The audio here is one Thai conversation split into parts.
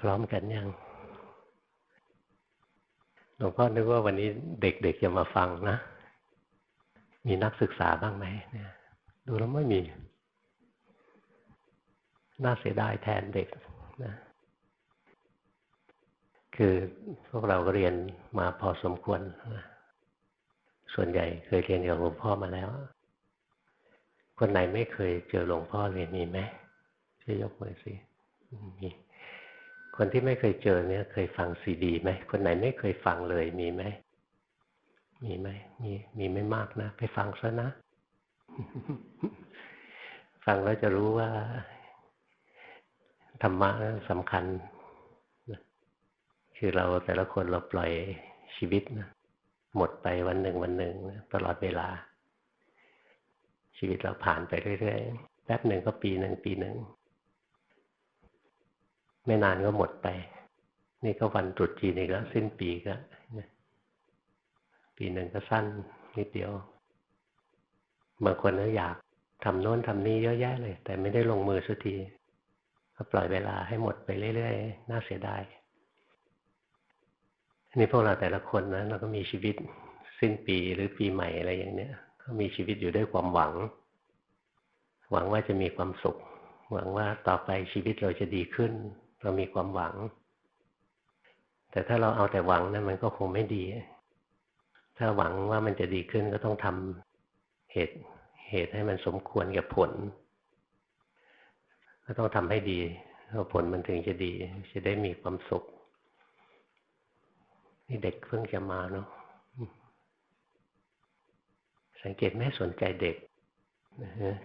พร้อมกันยังหลวงพ่อนึกว่าวันนี้เด็กๆจะมาฟังนะ มีนักศึกษาบ้างไหมเนี่ย ดูแล้วไม่มี น่าเสียดายแทนเด็กนะคือพวกเราเรียนมาพอสมควรนะส่วนใหญ่เคยเรียนกับหลวงพ่อมาแล้ว คนไหนไม่เคยเจอหลวงพ่อเรียนมีไหมช่วยยกมือสิมี คนที่ไม่เคยเจอเนี่ย เคยฟังซีดีไหมคนไหนไม่เคยฟังเลยมีไหมมีไหมมีมีไม่มากนะ ไปฟังซะนะ ฟังแล้วจะรู้ว่า ธรรมะสำคัญ คือเราแต่ละคนเราปล่อยชีวิตนะหมดไปวันหนึ่งวันหนึ่งตลอดเวลา ชีวิตเราผ่านไปเรื่อยๆแป๊บหนึ่งก็ปีหนึ่งปีหนึ่ง ไม่นานก็หมดไป นี่ก็วันตรุษจีนอีกแล้วสิ้นปีก็ปีหนึ่งก็สั้นนิดเดียวบางคนก็อยากทำโน้นทำนี้เยอะแยะเลย แต่ไม่ได้ลงมือสักทีก็ปล่อยเวลาให้หมดไปเรื่อยๆ น่าเสียดายนี่พวกเราแต่ละคนนะเราก็มีชีวิตสิ้นปีหรือปีใหม่อะไรอย่างเนี้ย ก็มีชีวิตอยู่ด้วยความหวัง หวังว่าจะมีความสุข หวังว่าต่อไปชีวิตเราจะดีขึ้น เรามีความหวัง แต่ถ้าเราเอาแต่หวังนะั้นมันก็คงไม่ดี ถ้าหวังว่ามันจะดีขึ้นก็ต้องทำเหตุเหตุให้มันสมควรกับผล ก็ต้องทำให้ดีผลมันถึงจะดี จะได้มีความสุข นี่เด็กเพิ่งจะมาเนาะสังเกตไม่สนใจเด็ก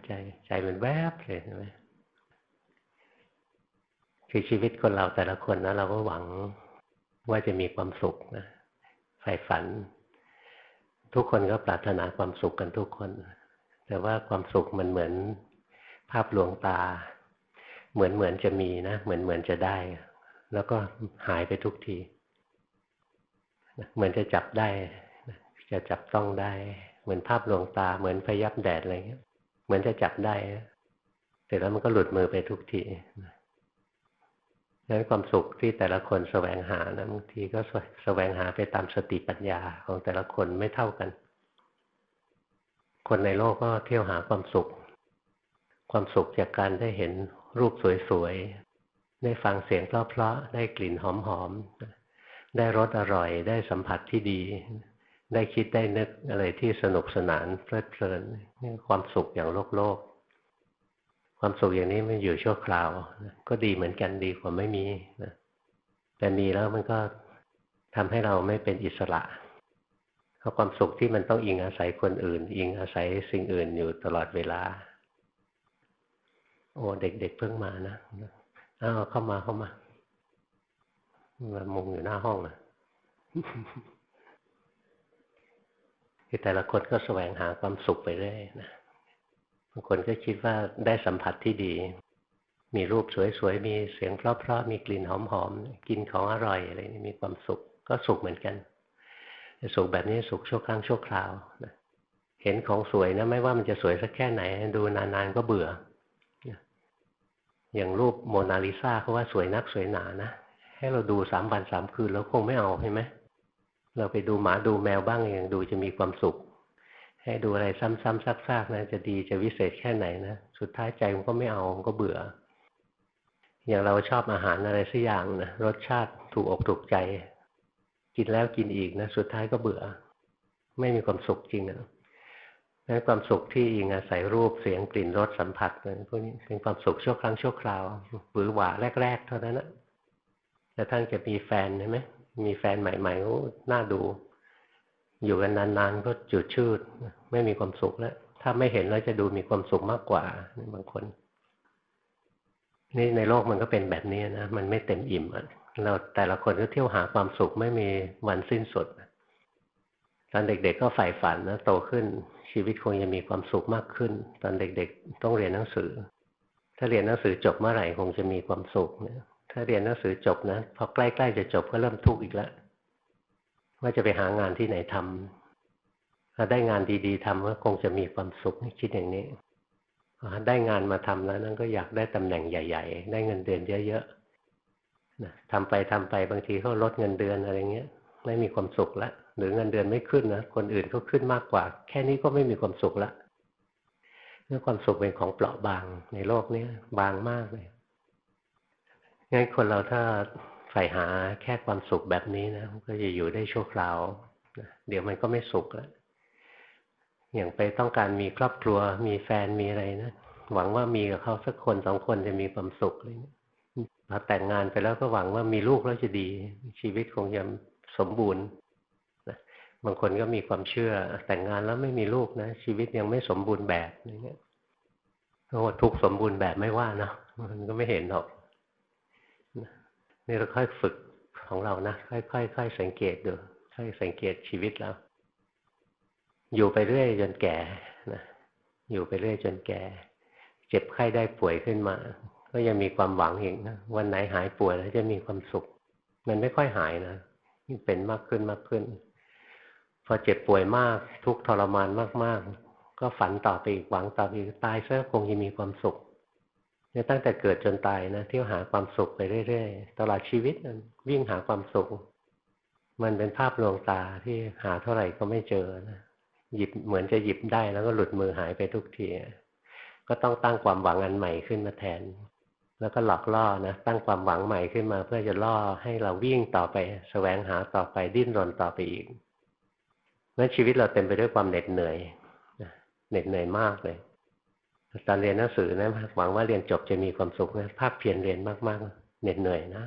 ใจใจมันแวบเลยใช่ไหม คือชีวิตคนเราแต่ละคนนะเราก็หวังว่าจะมีความสุขนะใฝ่ฝัน ทุกคนก็ปรารถนาความสุขกันทุกคน แต่ว่าความสุขมันเหมือนภาพลวงตา เหมือนเหมือนจะมีนะ เหมือนเหมือนจะได้ แล้วก็หายไปทุกทีเหมือนจะจับได้จะจับต้องได้ เหมือนภาพลวงตา เหมือนพยับแดดอะไรเงี้ย เหมือนจะจับได้แต่แล้วมันก็หลุดมือไปทุกที นั้นความสุขที่แต่ละคนแสวงหานะบางทีก็แสวงหาไปตามสติปัญญาของแต่ละคนไม่เท่ากัน คนในโลกก็เที่ยวหาความสุข ความสุขจากการได้เห็นรูปสวยๆ ได้ฟังเสียงเพราะๆ ได้กลิ่นหอมๆ ได้รสอร่อย ได้สัมผัสที่ดี ได้คิดได้นึกอะไรที่สนุกสนานเพลิดเพลินนี่ความสุขอย่างโลกโลก ความสุขอย่างนี้มันอยู่ชั่วคราว ก็ดีเหมือนกันดีกว่าไม่มีนะแต่มีแล้วมันก็ทำให้เราไม่เป็นอิสระเพราะความสุขที่มันต้องอิงอาศัยคนอื่น อิงอาศัยสิ่งอื่นอยู่ตลอดเวลา โอ้เด็กๆเเพิ่งมานะอ้าวเข้ามาเข้ามามามุงอยู่หน้าห้องนะคือแต่ละคนก็แสวงหาความสุขไปเรื่อยนะางคนก็คิดว่าได้สัมผัสที่ดี มีรูปสวยๆ มีเสียงเพราะๆ มีกลิ่นหอมๆ กินของอร่อยอะไรนี่มีความสุข ก็สุขเหมือนกัน สุขแบบนี้สุขชั่วครั้งชั่วคราวนะเห็นของสวยนะไม่ว่ามันจะสวยสักแค่ไหน ดูนานๆก็เบื่อ อย่างรูปโมนาลิซาเขาว่าสวยนักสวยหนานะ ให้เราดูสามวันสามคืนแล้วคงไม่เอาใช่ไหมเราไปดูหมาดูแมวบ้างอย่างดูจะมีความสุข ให้ดูอะไรซ้ำๆซากๆนะจะดีจะวิเศษแค่ไหนนะสุดท้ายใจมันก็ไม่เอามันก็เบื่อ อย่างเราชอบอาหารอะไรสักอย่างนะรสชาติถูกอกถูกใจ กินแล้วกินอีกนะสุดท้ายก็เบื่อ ไม่มีความสุขจริงนะนั้นความสุขที่อิงอาศัยรูปเสียงกลิ่นรสสัมผัสนะพวกนี้เป็นความสุขชั่วครั้งชั่วคราวหรือหวาแรก ๆ เท่านั้นนะแต่ท่านจะมีแฟนใช่ไหมมีแฟนใหม่ๆก็น่าดู อยู่กันนานๆก็จุดชืด ไม่มีความสุขแล้ว ถ้าไม่เห็นแล้วจะดูมีความสุขมากกว่าบางคน นี่ในโลกมันก็เป็นแบบนี้นะ มันไม่เต็มอิ่มเราแต่ละคนก็เที่ยวหาความสุขไม่มีวันสิ้นสุดตอนเด็กๆก็ใฝ่ฝันนะโตขึ้นชีวิตคงจะมีความสุขมากขึ้น ตอนเด็กๆต้องเรียนหนังสือ ถ้าเรียนหนังสือจบเมื่อไหร่คงจะมีความสุขนะถ้าเรียนหนังสือจบนะพอใกล้ๆจะจบก็เริ่มทุกข์อีกแล้ว ว่าจะไปหางานที่ไหนทำถ้าได้งานดีๆทำก็คงจะมีความสุขคิดอย่างนี้ได้งานมาทำแล้วนั่นก็อยากได้ตำแหน่งใหญ่ ๆ ได้เงินเดือนเยอะนะทำไปทำไปบางทีเขาลดเงินเดือนอะไรเงี้ย ไม่มีความสุขละหรือเงินเดือนไม่ขึ้นนะคนอื่นเขาขึ้นมากกว่า แค่นี้ก็ไม่มีความสุขละเรื่องความสุขเป็นของเปราะบางในโลกนี้บางมากเลยงั้นคนเราถ้า ฝ่หาแค่ความสุขแบบนี้นะก็จะอยู่ได้ชั่วคราวเดี๋ยวมันก็ไม่สุขแล้วอย่างไปต้องการมีครอบครัว มีแฟนมีอะไรนะหวังว่ามีกับเขาสักคนสองคนจะมีความสุขเลยพอแต่งงานไปแล้วก็หวังว่ามีลูกแล้วจะดี ชีวิตคงจะสมบูรณ์บางคนก็มีความเชื่อ แต่งงานแล้วไม่มีลูกนะ ชีวิตยังไม่สมบูรณ์แบบอย่างเงี้ยโอ้ทุกสมบูรณ์แบบไม่ว่านะมันก็ไม่เห็นหรอก นี่เราค่อยฝึกของเรานะค่อยๆค่อยสังเกตดูค่อยสังเกตชีวิตเราอยู่ไปเรื่อยจนแก่นะอยู่ไปเรื่อยจนแก่ เจ็บไข้ได้ป่วยขึ้นมา ก็ยังมีความหวังอีกนะวันไหนหายป่วยแล้วจะมีความสุข มันไม่ค่อยหายนะยิ่งเป็นมากขึ้นมากขึ้น พอเจ็บป่วยมากทุกทรมานมากๆ ก็ฝันต่อไปอีกหวังต่อไปอีกตายซะคงจะมีความสุข เนี่ยตั้งแต่เกิดจนตายนะเที่ยวหาความสุขไปเรื่อยๆตลอดชีวิตวิ่งหาความสุข มันเป็นภาพลวงตาที่หาเท่าไหร่ก็ไม่เจอนะหยิบเหมือนจะหยิบได้แล้วก็หลุดมือหายไปทุกทีก็ต้องตั้งความหวังอันใหม่ขึ้นมาแทน แล้วก็หลอกล่อนะตั้งความหวังใหม่ขึ้นมา เพื่อจะล่อให้เราวิ่งต่อไปสแสวงหาต่อไปดิ้นรนต่อไปอีกนั้นชีวิตเราเต็มไปด้วยความเหน็ดเหนื่อยเหน็ดเหนื่อยมากเลย ตอนเรียนหนังสือนะหวังว่าเรียนจบจะมีความสุขนะภาคเพียรเรียนมากๆเหน็ดเหนื่อยนะ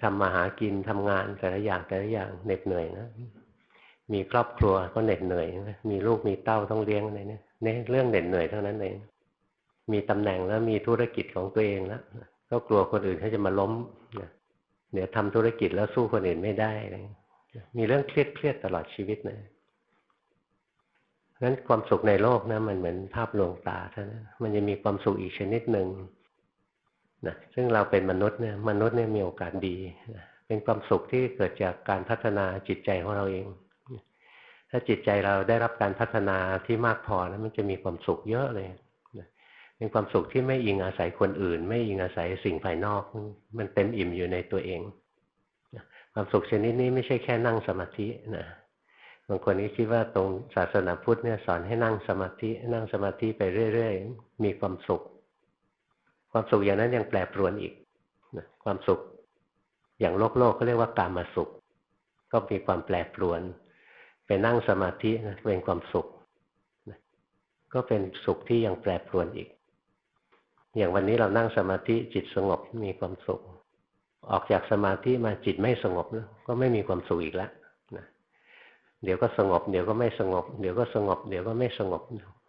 ทำมาหากินทำงานแต่ละอย่างแต่ละอย่างเหน็ดเหนื่อยนะมีครอบครัวก็เหน็ดเหนื่อยมีลูกมีเต้าต้องเลี้ยงอะไรเนี่ยเนี่ยเรื่องเหน็ดเหนื่อยเท่านั้นเองมีตำแหน่งแล้วมีธุรกิจของตัวเองแล้วก็กลัวคนอื่นเขาจะมาล้มเดี๋ยวทำธุรกิจแล้วสู้คนอื่นไม่ได้มีเรื่องเครียดเครียดตลอดชีวิตเลย นั้นความสุขในโลกนะมันเหมือนภาพลวงตาเท่านั้นมันจะมีความสุขอีกชนิดหนึ่งนะซึ่งเราเป็นมนุษย์เนี่ยมนุษย์เนี่ยมีโอกาสดีนะเป็นความสุขที่เกิดจากการพัฒนาจิตใจของเราเอง ถ้าจิตใจเราได้รับการพัฒนาที่มากพอแล้วมันจะมีความสุขเยอะเลยเป็นความสุขที่ไม่อิงอาศัยคนอื่น ไม่อิงอาศัยสิ่งภายนอก มันเต็มอิ่มอยู่ในตัวเองความสุขชนิดนี้ไม่ใช่แค่นั่งสมาธินะ บางคนก็คิดว่าตรงศาสนาพุทธเนี่ยสอนให้นั่งสมาธิ นั่งสมาธิไปเรื่อยๆ มีความสุข ความสุขอย่างนั้นยังแปรปรวนอีกความสุขอย่างโลกโลกเขาเรียกว่ากามาสุข ก็มีความแปรปรวน ไปนั่งสมาธินะเป็นความสุขก็เป็นสุขที่ยังแปรปรวนอีก อย่างวันนี้เรานั่งสมาธิจิตสงบมีความสุข ออกจากสมาธิมาจิตไม่สงบก็ไม่มีความสุขอีกแล้ว เดี๋ยวก็สงบ เดี๋ยวก็ไม่สงบ เดี๋ยวก็สงบ เดี๋ยวก็ไม่สงบ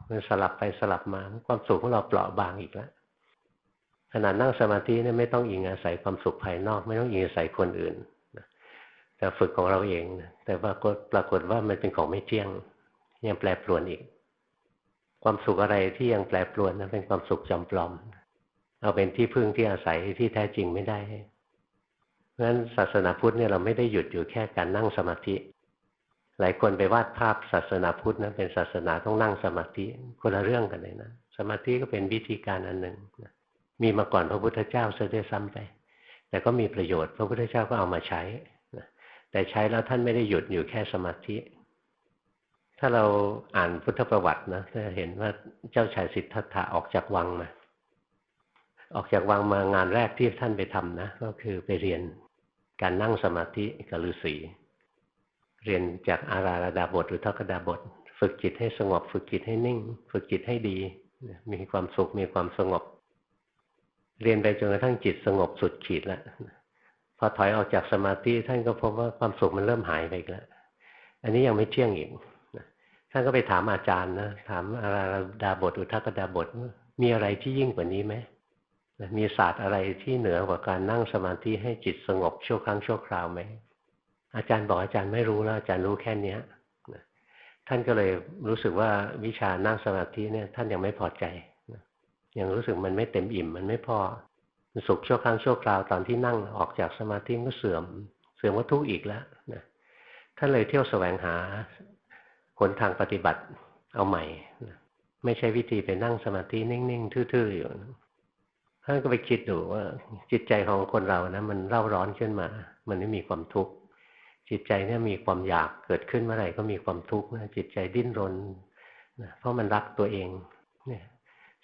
มันสลับไปสลับมา ความสุขของเราเปราะบางอีกแล้วขนาดนั่งสมาธิเนี่ยไม่ต้องอิงอาศัยความสุขภายนอก ไม่ต้องอิงอาศัยคนอื่นแต่ฝึกของเราเอง แต่ปรากฏปรากฏว่ามันเป็นของไม่เที่ยง ยังแปรปรวนอีก ความสุขอะไรที่ยังแปรปรวนนั้นเป็นความสุขจำปลอม เอาเป็นที่พึ่งที่อาศัยที่แท้จริงไม่ได้เพราะฉะนั้นศาสนาพุทธเนี่ยเราไม่ได้หยุดอยู่แค่การนั่งสมาธิ หลายคนไปวาดภาพศาสนาพุทธนะเป็นศาสนาต้องนั่งสมาธิคนละเรื่องกันเลยนะสมาธิก็เป็นวิธีการอันหนึ่งมีมาก่อนพระพุทธเจ้าซะด้วยซ้ำไป แต่ก็มีประโยชน์พระพุทธเจ้าก็เอามาใช้แต่ใช้แล้วท่านไม่ได้หยุดอยู่แค่สมาธิ ถ้าเราอ่านพุทธประวัตินะจะเห็นว่าเจ้าชายสิทธัตถะออกจากวังมาออกจากวังมางานแรกที่ท่านไปทำนะ ก็คือไปเรียนการนั่งสมาธิกับฤาษี เรียนจากอาราดาบทหรือทักดาบท ฝึกจิตให้สงบ ฝึกจิตให้นิ่ง ฝึกจิตให้ดี มีความสุขมีความสงบ เรียนไปจนกระทั่งจิตสงบสุดขีดแล้วพอถอยออกจากสมาธิท่านก็พบว่าความสุขมันเริ่มหายไปแล้วอันนี้ยังไม่เที่ยงอีกท่านก็ไปถามอาจารย์นะถามอาราดาบท อุทกดาบท มีอะไรที่ยิ่งกว่านี้ไหมมีศาสตร์อะไรที่เหนือกว่าการนั่งสมาธิให้จิตสงบชั่วครั้งชั่วคราวไหม อาจารย์บอกอาจารย์ไม่รู้แล้วอาจารย์รู้แค่เนี้ยท่านก็เลยรู้สึกว่าวิชานั่งสมาธิเนี่ย ท่านยังไม่พอใจยังรู้สึกมันไม่เต็มอิ่ม มันไม่พอสุขชั่วครั้งชั่วคราวตอนที่นั่งออกจากสมาธิก็เสื่อม เสื่อมวัตถุอีกแล้วนะท่านเลยเที่ยวแสวงหาหนทางปฏิบัติเอาใหม่ไม่ใช่วิธีไปนั่งสมาธินิ่งๆทื่อๆอยู่ท่านก็ไปคิดดูว่า จิตใจของคนเรานะมันเร่าร้อนขึ้นมา มันไม่มีความทุกข์ จิตใจเนี่ยมีความอยากเกิดขึ้นเมื่อไหร่ก็มีความทุกข์นะจิตใจดิ้นรนนะเพราะมันรักตัวเองเนี่ย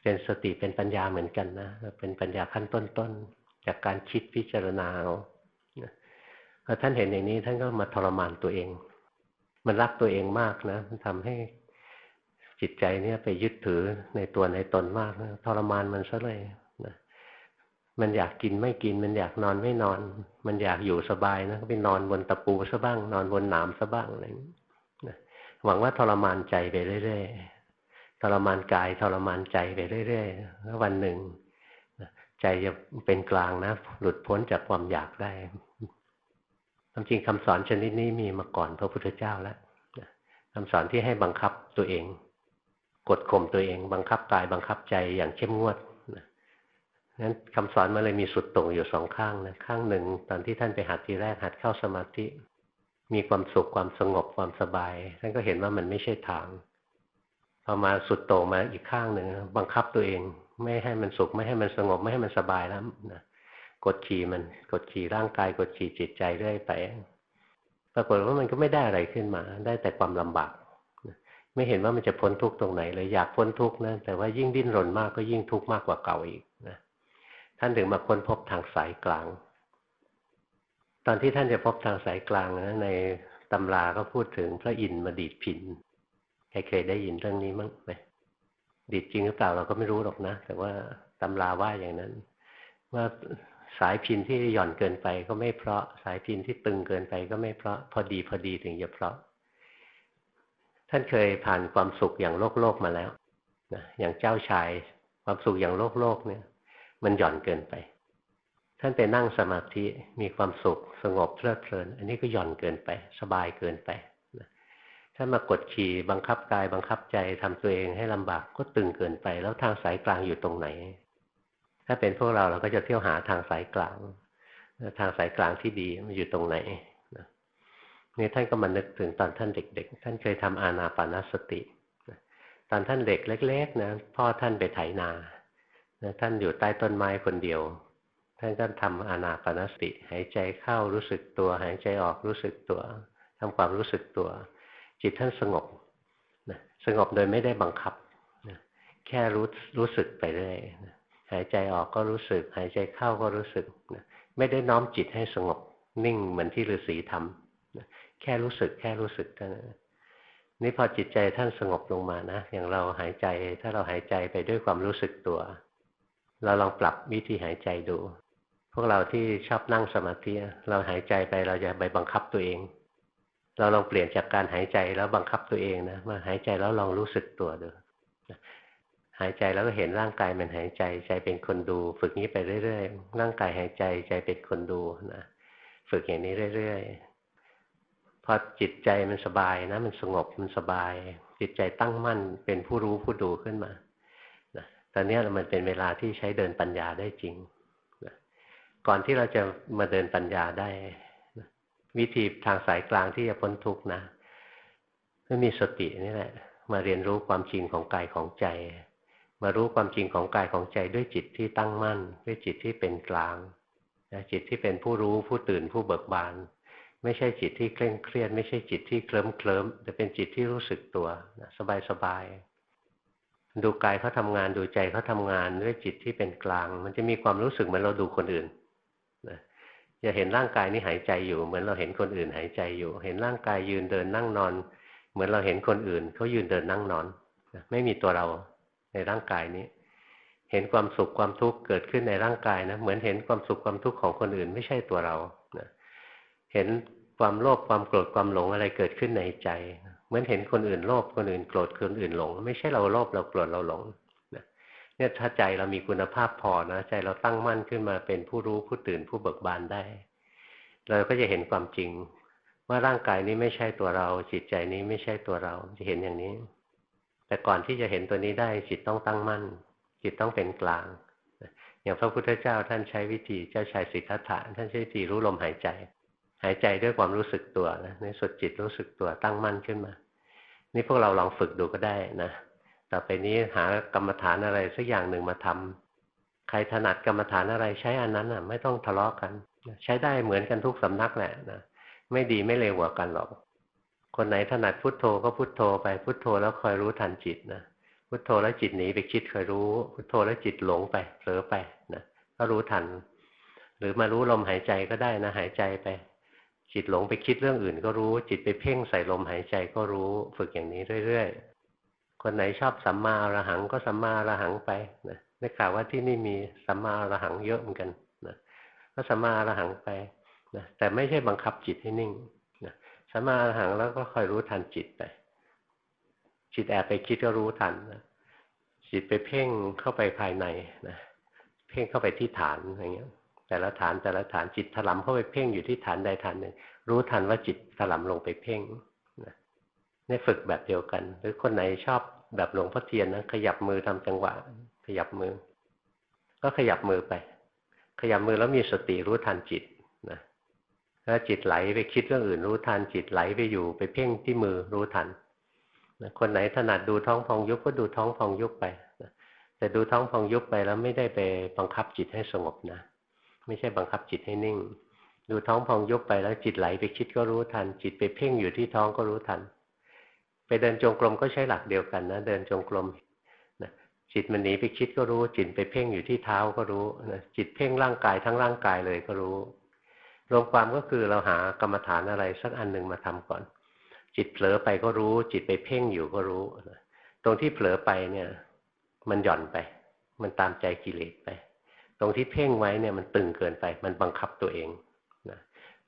เป็นสติเป็นปัญญาเหมือนกันนะเป็นปัญญาขั้นต้นๆจากการคิดพิจารณาเอาพอท่านเห็นอย่างนี้ท่านก็มาทรมานตัวเอง มันรักตัวเองมากนะมันทำให้จิตใจเนี่ยไปยึดถือในตัวในตนมากนะทรมานมันซะเลย มันอยากกินไม่กิน มันอยากนอนไม่นอน มันอยากอยู่สบายนะก็ไปนอนบนตะปูซะบ้าง นอนบนหนามซะบ้างอะไรนะหวังว่าทรมานใจไปเรื่อยๆทรมานกายทรมานใจไปเรื่อยๆแล้ววันหนึ่งใจจะเป็นกลางนะ หลุดพ้นจากความอยากได้ความจริงคำสอนชนิดนี้มีมาก่อนพระพุทธเจ้าแล้วคำสอนที่ให้บังคับตัวเอง กดข่มตัวเอง บังคับกายบังคับใจอย่างเข้มงวด นั้นคำสอนมันเลยมีสุดตรงอยู่สองข้างนะข้างหนึ่ง ตอนที่ท่านไปหัดทีแรกหัดเข้าสมาธิ มีความสุขความสงบความสบาย ท่านก็เห็นว่ามันไม่ใช่ทางพอมาสุดโต่งมาอีกข้างหนึ่งบังคับตัวเอง ไม่ให้มันสุขไม่ให้มันสงบไม่ให้มันสบายแล้วนะกดขี่มันกดขี่ร่างกายกดขี่จิตใจเรื่อยไปปรากฏว่ามันก็ไม่ได้อะไรขึ้นมา ได้แต่ความลำบากไม่เห็นว่ามันจะพ้นทุกข์ตรงไหนเลยอยากพ้นทุกข์นะแต่ว่ายิ่งดิ้นรนมากก็ยิ่งทุกข์มากกว่าเก่าอีกนะ ท่านถึงมาค้นพบทางสายกลาง ตอนที่ท่านจะพบทางสายกลางนะในตำราก็พูดถึงพระอินทร์มาดีดพินใครเคยได้ยินเรื่องนี้มั้งไหมดีดจริงหรือเปล่าเราก็ไม่รู้หรอกนะ แต่ว่าตำราว่าอย่างนั้น ว่าสายพินที่หย่อนเกินไปก็ไม่เพราะ สายพินที่ตึงเกินไปก็ไม่เพราะ พอดีพอดีถึงจะเพราะ ท่านเคยผ่านความสุขอย่างโลกโลกมาแล้วนะอย่างเจ้าชายความสุขอย่างโลกโลกเนี่ย มันหย่อนเกินไป ท่านไปนั่งสมาธิมีความสุข สงบเพลิดเพลิน อันนี้ก็หย่อนเกินไป สบายเกินไปถ้ามากดขี่บังคับกายบังคับใจทำตัวเองให้ลำบากก็ตึงเกินไป แล้วทางสายกลางอยู่ตรงไหน ถ้าเป็นพวกเราเราก็จะเที่ยวหาทางสายกลาง ทางสายกลางที่ดีมันอยู่ตรงไหนนี่ท่านก็มานึกถึงตอนท่านเด็ก ๆ ท่านเคยทำอานาปานสติตอนท่านเด็กเล็ก ๆ นะพ่อท่านไปไถนา ท่านอยู่ใต้ต้นไม้คนเดียว ท่านก็ทำอนาปานสติ หายใจเข้ารู้สึกตัว หายใจออกรู้สึกตัวทำความรู้สึกตัว จิตท่านสงบสงบโดยไม่ได้บังคับแค่รู้รู้สึกไปเรื่อยหายใจออกก็รู้สึก หายใจเข้าก็รู้สึกไม่ได้น้อมจิตให้สงบ นิ่งเหมือนที่ฤาษีทำแค่รู้สึก แค่รู้สึกเท่านั้นนี่พอจิตใจท่านสงบลงมานะ อย่างเราหายใจ ถ้าเราหายใจไปด้วยความรู้สึกตัว เราลองปรับวิธีหายใจดู พวกเราที่ชอบนั่งสมาธิเราหายใจไปเราจะไปบังคับตัวเอง เราลองเปลี่ยนจากการหายใจแล้วบังคับตัวเองนะมาหายใจแล้วลองรู้สึกตัวดูหายใจแล้วก็เห็นร่างกายมันหายใจใจเป็นคนดู ฝึกนี้ไปเรื่อยๆ ร่างกายหายใจใจเป็นคนดูนะฝึกอย่างนี้เรื่อยๆ พอจิตใจมันสบายนะ มันสงบมันสบาย จิตใจตั้งมั่นเป็นผู้รู้ผู้ดูขึ้นมา ตอนนี้มันเป็นเวลาที่ใช้เดินปัญญาได้จริงนะก่อนที่เราจะมาเดินปัญญาได้นะวิธีทางสายกลางที่จะพ้นทุกข์นะก็มีสตินี่แหละ มาเรียนรู้ความจริงของกายของใจ มารู้ความจริงของกายของใจด้วยจิตที่ตั้งมั่น ด้วยจิตที่เป็นกลางจิตที่เป็นผู้รู้ผู้ตื่นผู้เบิกบาน ไม่ใช่จิตที่เคร่งเครียด ไม่ใช่จิตที่เคลิ้มเคลิ้มแต่เป็นจิตที่รู้สึกตัวสบายสบาย ดูกายเขาทางานดูใจเขาทางานด้วยจิตที่เป็นกลาง มันจะมีความรู้สึกเหมือนเราดูคนอื่นนะจะเห็นร่างกายนี้หายใจอยู่ เหมือนเราเห็นคนอื่นหายใจอยู่ เห็นร่างกายยืนเดินนั่งนอน เหมือนเราเห็นคนอื่นเขายืนเดินนั่งนอนไม่มีตัวเราในร่างกายนี้ เห็นความสุขความทุกข์เกิดขึ้นในร่างกายนะเหมือนเห็นความสุขความทุกข์ของคนอื่น ไม่ใช่ตัวเรานะเห็นความโลภความโกรธความหลงอะไรเกิดขึ้นในใจ เหมือนเห็นคนอื่นโลภคนอื่นโกรธคนอื่นหลง ไม่ใช่เราโลภเราโกรธเราหลงเนี่ยถ้าใจเรามีคุณภาพพอนะใจเราตั้งมั่นขึ้นมาเป็นผู้รู้ผู้ตื่นผู้เบิกบานได้ เราก็จะเห็นความจริง ว่าร่างกายนี้ไม่ใช่ตัวเรา จิตใจนี้ไม่ใช่ตัวเราจะเห็นอย่างนี้ แต่ก่อนที่จะเห็นตัวนี้ได้ จิตต้องตั้งมั่น จิตต้องเป็นกลางอย่างพระพุทธเจ้าท่านใช้วิธีเจ้าชายสิทธัตถะท่านใช้วิธีรู้ลมหายใจ หายใจด้วยความรู้สึกตัวนะในสุดจิตรู้สึกตัวตั้งมั่นขึ้นมา นี่พวกเราลองฝึกดูก็ได้นะต่อไปนี้หากรรมฐานอะไรสักอย่างหนึ่งมาทำขรถนัดกรรมฐานอะไรใช้อันนั้นอะ ไม่ต้องทะเลาะกัน ใช้ได้เหมือนกันทุกสำนักแหละนะไม่ดีไม่เลวกว่ากันหรอก คนไหนถนัดพุทโธก็พุทโธไปพุทโธแล้วคอยรู้ทันจิตนะพุทโธแล้วจิตหนีไปคิดคอยรู้ พุทโธแล้วจิตหลงไปเผลอไปนะก็รู้ทัน หรือมารู้ลมหายใจก็ได้นะหายใจไป จิตหลงไปคิดเรื่องอื่นก็รู้ จิตไปเพ่งใส่ลมหายใจก็รู้ ฝึกอย่างนี้เรื่อยๆ คนไหนชอบสัมมาอรหังก็สัมมาอรหังไปนะได้ข่าวว่าที่นี่มีสัมมาอรหังเยอะเหมือนกันนะก็สัมมาอรหังไปนะแต่ไม่ใช่บังคับจิตให้นิ่งนะสัมมาอรหังแล้วก็คอยรู้ทันจิตไป จิตแอบไปคิดก็รู้ทันนะจิตไปเพ่งเข้าไปภายในนะเพ่งเข้าไปที่ฐานอะไรเงี้ย แต่ละฐานแต่ละฐานจิตถลำเข้าไปเพ่งอยู่ที่ฐานใดฐานหนึ่ง รู้ทันว่าจิตถลำลงไปเพ่งนะนี่ฝึกแบบเดียวกัน หรือคนไหนชอบแบบหลวงพ่อเทียนนะขยับมือทำจังหวะ ขยับมือ ก็ขยับมือไป ขยับมือแล้วมีสติรู้ทันจิตนะถ้าจิตไหลไปคิดเรื่องอื่นรู้ทันจิตไหลไปอยู่ไปเพ่งที่มือรู้ทันนะคนไหนถนัดดูท้องพองยุบก็ดูท้องพองยุบไปนะแต่ดูท้องพองยุบไปแล้วไม่ได้ไปบังคับจิตให้สงบนะ ไม่ใช่บังคับจิตให้นิ่ง ดูท้องพองยุบไปแล้วจิตไหลไปคิดก็รู้ทัน จิตไปเพ่งอยู่ที่ท้องก็รู้ทัน ไปเดินจงกรมก็ใช้หลักเดียวกันนะเดินจงกรมนะจิตมันหนีไปคิดก็รู้ จิตไปเพ่งอยู่ที่เท้าก็รู้นะจิตเพ่งร่างกายทั้งร่างกายเลยก็รู้ รวมความก็คือเราหากรรมฐานอะไรสักอันหนึ่งมาทำก่อน จิตเผลอไปก็รู้ จิตไปเพ่งอยู่ก็รู้ ตรงที่เผลอไปเนี่ย มันหย่อนไป มันตามใจกิเลสไป ตรงที่เพ่งไว้เนี่ยมันตึงเกินไป มันบังคับตัวเองนะ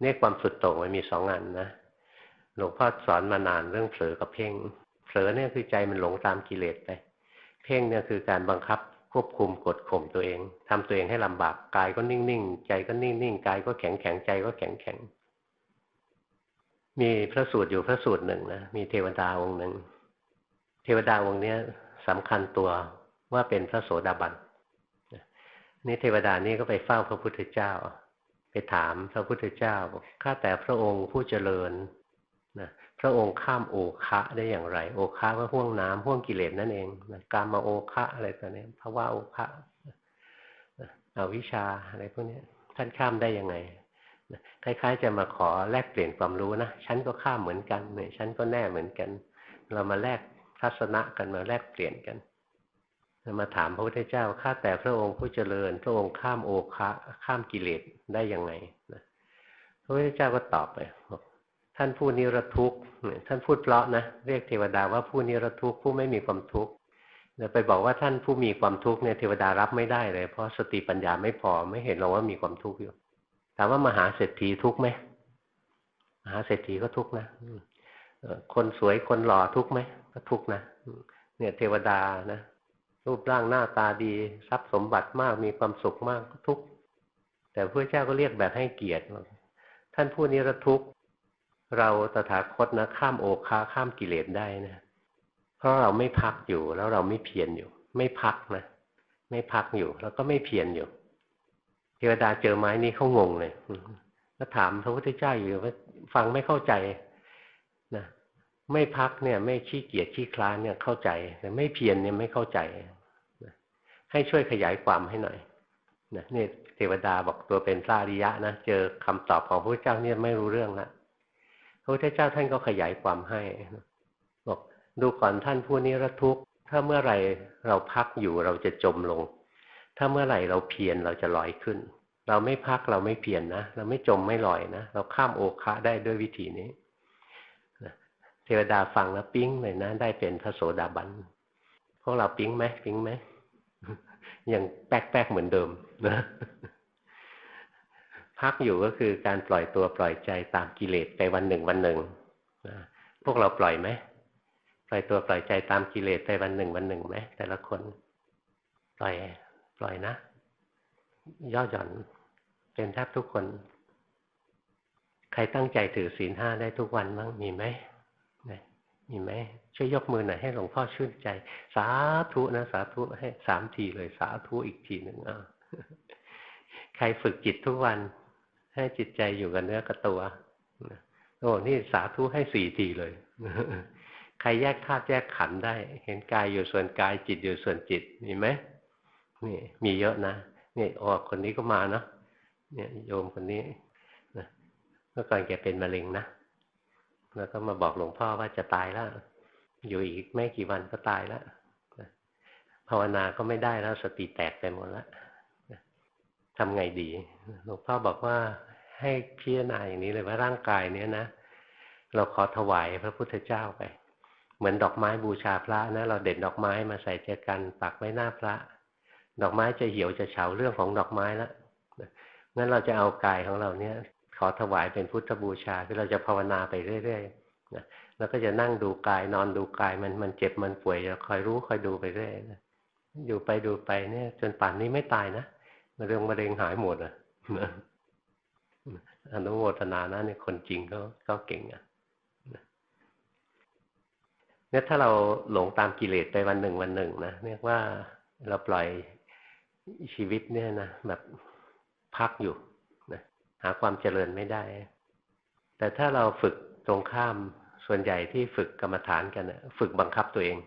เนี่ยความสุดโต่งมันมีสองอันนะหลวงพ่อสอนมานานเรื่องเผลอกับเพ่งเผลอเนี่ยคือใจมันหลงตามกิเลสไป เพ่งเนี่ยคือการบังคับควบคุมกดข่มตัวเองทำตัวเองให้ลำบากกายก็นิ่งๆใจก็นิ่งๆกายก็แข็งแข็งใจก็แข็งแข็งมีพระสูตรอยู่พระสูตรหนึ่งนะมีเทวดาองค์หนึ่งเทวดาองค์นี้สำคัญตัวว่าเป็นพระโสดาบัน นี่เทวดานี่ก็ไปเฝ้าพระพุทธเจ้า ไปถามพระพุทธเจ้าบอกข้าแต่พระองค์ผู้เจริญนะพระองค์ข้ามโอคะได้อย่างไร โอคะว่าห่วงน้ำห่วงกิเลสนั่นเองนะการมาโอคะอะไรตัวนี้ภาวะโอคะอวิชาอะไรพวกนี้ท่านข้ามได้ยังไงคล้ายๆ จะมาขอแลกเปลี่ยนความรู้นะฉันก็ข้ามเหมือนกันเนี่ยฉันก็แน่เหมือนกัน เรามาแลกทัศนะกันมาแลกเปลี่ยนกัน มาถามพระพุทธเจ้าข้าแต่พระองค์ผู้เจริญ พระองค์ข้ามโอคะข้ามกิเลสได้ยังไงนะพระพุทธเจ้าก็ตอบไปบอกท่านผู้นิรทุกข์ท่านพูดเพราะนะเรียกเทวดาว่าผู้นิรทุกข์ผู้ไม่มีความทุกข์ไปบอกว่าท่านผู้มีความทุกข์เนี่ยเทวดารับไม่ได้เลย เพราะสติปัญญาไม่พอไม่เห็นเราว่ามีความทุกข์อยู่ถามว่ามหาเศรษฐีทุกข์ไหมมหาเศรษฐีก็ทุกข์นะคนสวยคนหล่อทุกข์ไหมก็ทุกข์นะเนี่ยเทวดานะ รูปร่างหน้าตาดีทรัพย์สมบัติมากมีความสุขมากทุกแต่พระเจ้าก็เรียกแบบให้เกียรติ ท่านผู้นี้ระทุกเราตถาคตนะข้ามโอคาข้ามกิเลสได้นะเพราะเราไม่พักอยู่แล้วเราไม่เพียรอยู่ ไม่พักนะไม่พักอยู่ แล้วก็ไม่เพียรอยู่เทวดาเจอไม้นี้เขางงเลยก็ถามพระพุทธเจ้าอยู่ว่าฟังไม่เข้าใจนะไม่พักเนี่ย ไม่ขี้เกียจขี้คลานเนี่ยเข้าใจ แต่ไม่เพียรเนี่ยไม่เข้าใจ ให้ช่วยขยายความให้หน่อยนะนี่เทวดาบอกตัวเป็นพระอริยะนะเจอคำตอบของพระเจ้าเนี่ยไม่รู้เรื่องละพระพุทธเจ้าท่านก็ขยายความให้บอกดูก่อนท่านผู้นี้ระทุกถ้าเมื่อไหร่เราพักอยู่เราจะจมลง ถ้าเมื่อไหร่เราเพียรเราจะลอยขึ้น เราไม่พักเราไม่เพียรนนะเราไม่จมไม่ลอยนะเราข้ามโอคะได้ด้วยวิธีนี้เทวดาฟังแล้วปิ๊งเลยนะ ได้เป็นพระโสดาบันพวกเราปิ๊งไหมปิ๊งไหม ยังแป๊กๆเหมือนเดิมนะพักอยู่ก็คือการปล่อยตัวปล่อยใจตามกิเลสไปวันหนึ่งวันหนึ่งนะพวกเราปล่อยไหมปล่อยตัวปล่อยใจตามกิเลสไปวันหนึ่งวันหนึ่งไหมแต่ละคน ปล่อย ปล่อยนะ ย่อหย่อนเป็นแทบทุกคน ใครตั้งใจถือศีลห้าได้ทุกวันบ้างมีไหม มีไหมช่วยยกมือหน่อยให้หลวงพ่อชื่นใจ สาธุนะสาธุให้สามทีเลยสาธุอีกทีหนึ่งอะใครฝึกจิตทุกวัน ให้จิตใจอยู่กับเนื้อกับตัวโอ้นี่สาธุให้สี่ทีเลยใครแยกธาตุแยกขันได้ เห็นกายอยู่ส่วนกายจิตอยู่ส่วนจิตมีไหมนี่มีเยอะนะเนี่ยอ๋อคนนี้ก็มานะเนี่ยโยมคนนี้นะเมื่อก่อนแกเป็นมะเร็งนะ แล้วก็มาบอกหลวงพ่อว่าจะตายแล้ว อยู่อีกไม่กี่วันก็ตายแล้วภาวนาก็ไม่ได้แล้วสติแตกไปหมดแล้วทำไงดี หลวงพ่อบอกว่าให้พิจารณาอย่างนี้เลยว่าร่างกายเนี้ยนะ เราขอถวายพระพุทธเจ้าไป เหมือนดอกไม้บูชาพระนะ เราเด็ดดอกไม้มาใส่เจกันปักไว้หน้าพระ ดอกไม้จะเหี่ยวจะเฉาเรื่องของดอกไม้ล้วงั้นเราจะเอากายของเราเนี้ย ขอถวายเป็นพุทธบูชาคือเราจะภาวนาไปเรื่อยๆนะแล้วก็จะนั่งดูกายนอนดูกายมันมันเจ็บมันป่วยจะคอยรู้คอยดูไปเรื่อยนะอยู่ไปดูไปเนี่ย จนป่านนี้ไม่ตายนะมะเร็งมะเร็งหายหมดอะอนุโมทนานะเนี่ยคนจริงก็ก็เก่งอะเนี่ยถ้าเราหลงตามกิเลสไปวันหนึ่งวันหนึ่งนะเรียกว่าเราปล่อยชีวิตเนี่ยนะแบบพักอยู่ หาความเจริญไม่ได้ แต่ถ้าเราฝึกตรงข้ามส่วนใหญ่ที่ฝึกกรรมฐานกันฝึกบังคับตัวเอง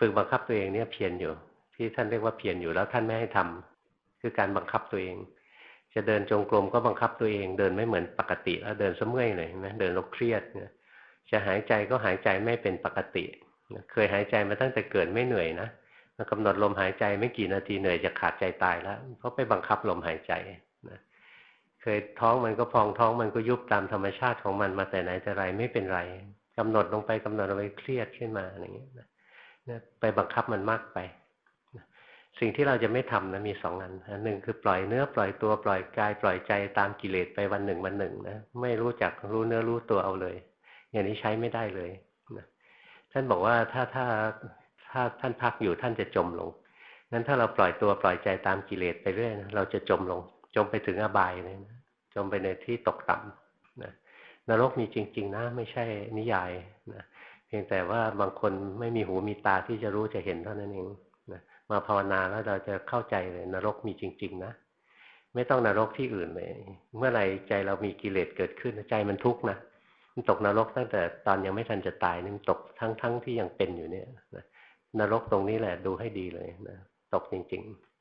ฝึกบังคับตัวเองเนี่ยเพียรอยู่ ที่ท่านเรียกว่าเพียรอยู่แล้วท่านไม่ให้ทำคือการบังคับตัวเอง จะเดินจงกรมก็บังคับตัวเอง เดินไม่เหมือนปกติแล้วเดินซะเมื่อยเลยนะเดินเราเครียดนะจะหายใจก็หายใจไม่เป็นปกติ เคยหายใจมาตั้งแต่เกิดไม่เหนื่อยนะกำหนดลมหายใจไม่กี่นาทีเหนื่อยจะขาดใจตายแล้วเพราะไปบังคับลมหายใจนะ เคยท้องมันก็พองท้องมันก็ยุบตามธรรมชาติของมันมาแต่ไหนแต่ไรไม่เป็นไรกำหนดลงไปกำหนดลงไปเครียดขึ้นมาอย่างเงี้ยนะไปบังคับมันมากไป สิ่งที่เราจะไม่ทำนะมีสองอันอันหนึ่งคือปล่อยเนื้อปล่อยตัวปล่อยกายปล่อยใจตามกิเลสไปวันหนึ่งวันหนึ่งนะไม่รู้จักรู้เนื้อรู้ตัวเอาเลย อย่างนี้ใช้ไม่ได้เลยนะท่านบอกว่าถ้าถ้าถ้าท่านพักอยู่ท่านจะจมลงนั้นถ้าเราปล่อยตัวปล่อยใจตามกิเลสไปเรื่อยนะเราจะจมลง จมไปถึงอบายเลยนะจมไปในที่ตกต่ำนะนรกมีจริง ๆ นะ ไม่ใช่นิยายนะเพียงแต่ว่าบางคนไม่มีหูมีตาที่จะรู้จะเห็นเท่านั้นเองนะมาภาวนาแล้วเราจะเข้าใจเลย นรกมีจริง ๆ นะไม่ต้องนรกที่อื่นเลย เมื่อไหร่ใจเรามีกิเลสเกิดขึ้นใจมันทุกข์นะมันตกนรกตั้งแต่ตอนยังไม่ทันจะตายนี่มันตกทั้งทั้งที่ยังเป็นอยู่เนี่ยนรกตรงนี้แหละดูให้ดีเลยนะตกจริง ๆ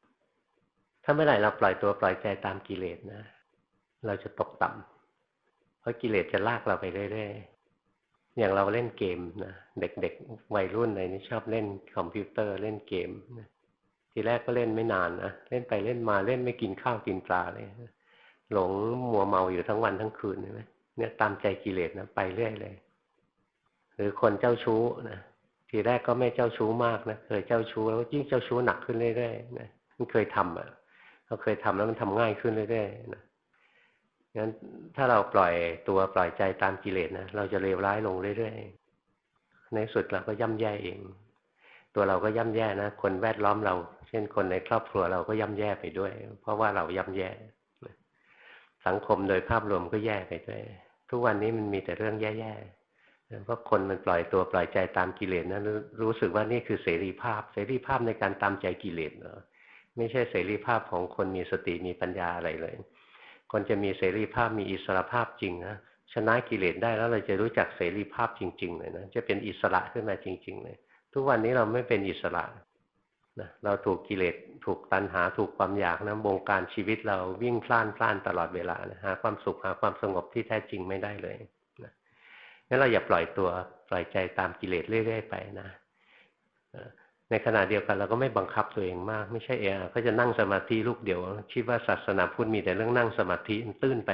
ถ้าเมื่อไหร่เราปล่อยตัวปล่อยใจตามกิเลสนะ เราจะตกต่ำเพราะกิเลสจะลากเราไปเรื่อยๆ อย่างเราเล่นเกมนะ เด็กๆ วัยรุ่นอะไรนี่ชอบเล่นคอมพิวเตอร์เล่นเกมนะทีแรกก็เล่นไม่นานนะ เล่นไปเล่นมาเล่นไม่กินข้าวกินปลาเลยหลงมัวเมาอยู่ทั้งวันทั้งคืนใช่ไหมเนี่ยตามใจกิเลสนะไปเรื่อยเลย หรือคนเจ้าชู้นะทีแรกก็ไม่เจ้าชู้มากนะเคยเจ้าชู้แล้วยิ่งเจ้าชู้หนักขึ้นเรื่อยๆนะมันเคยทำอะ เราเคยทำแล้วมันทำง่ายขึ้นเรื่อยๆนะงั้นถ้าเราปล่อยตัวปล่อยใจตามกิเลสนะเราจะเลวร้ายลงเรื่อยๆในสุดเราก็ย่ำแย่เอง ตัวเราก็ย่ำแย่นะคนแวดล้อมเรา เช่นคนในครอบครัวเราก็ย่ำแย่ไปด้วย เพราะว่าเราย่ำแย่สังคมโดยภาพรวมก็แย่ไปด้วย ทุกวันนี้มันมีแต่เรื่องแย่ๆเพราะคนมันปล่อยตัวปล่อยใจตามกิเลสนะรู้สึกว่านี่คือเสรีภาพ เสรีภาพในการตามใจกิเลสเนาะ ไม่ใช่เสรีภาพของคนมีสติมีปัญญาอะไรเลย คนจะมีเสรีภาพมีอิสระภาพจริงนะชนะกิเลสได้แล้วเราจะรู้จักเสรีภาพจริง ๆ เลยนะจะเป็นอิสระขึ้นมาจริง ๆ เลย ทุกวันนี้เราไม่เป็นอิสระนะเราถูกกิเลสถูกตัณหาถูกความอยากนะบงการชีวิตเราวิ่งพล่านพล่านตลอดเวลานะหาความสุขหาความสงบที่แท้จริงไม่ได้เลยนะงั้นเราอย่าปล่อยตัวปล่อยใจตามกิเลสเรื่อยๆไปนะ ในขณะเดียวกันเราก็ไม่บังคับตัวเองมาก ไม่ใช่เออก็จะนั่งสมาธิลูกเดียวคิดว่าศาสนาพุทธมีแต่เรื่องนั่งสมาธิตื้นไป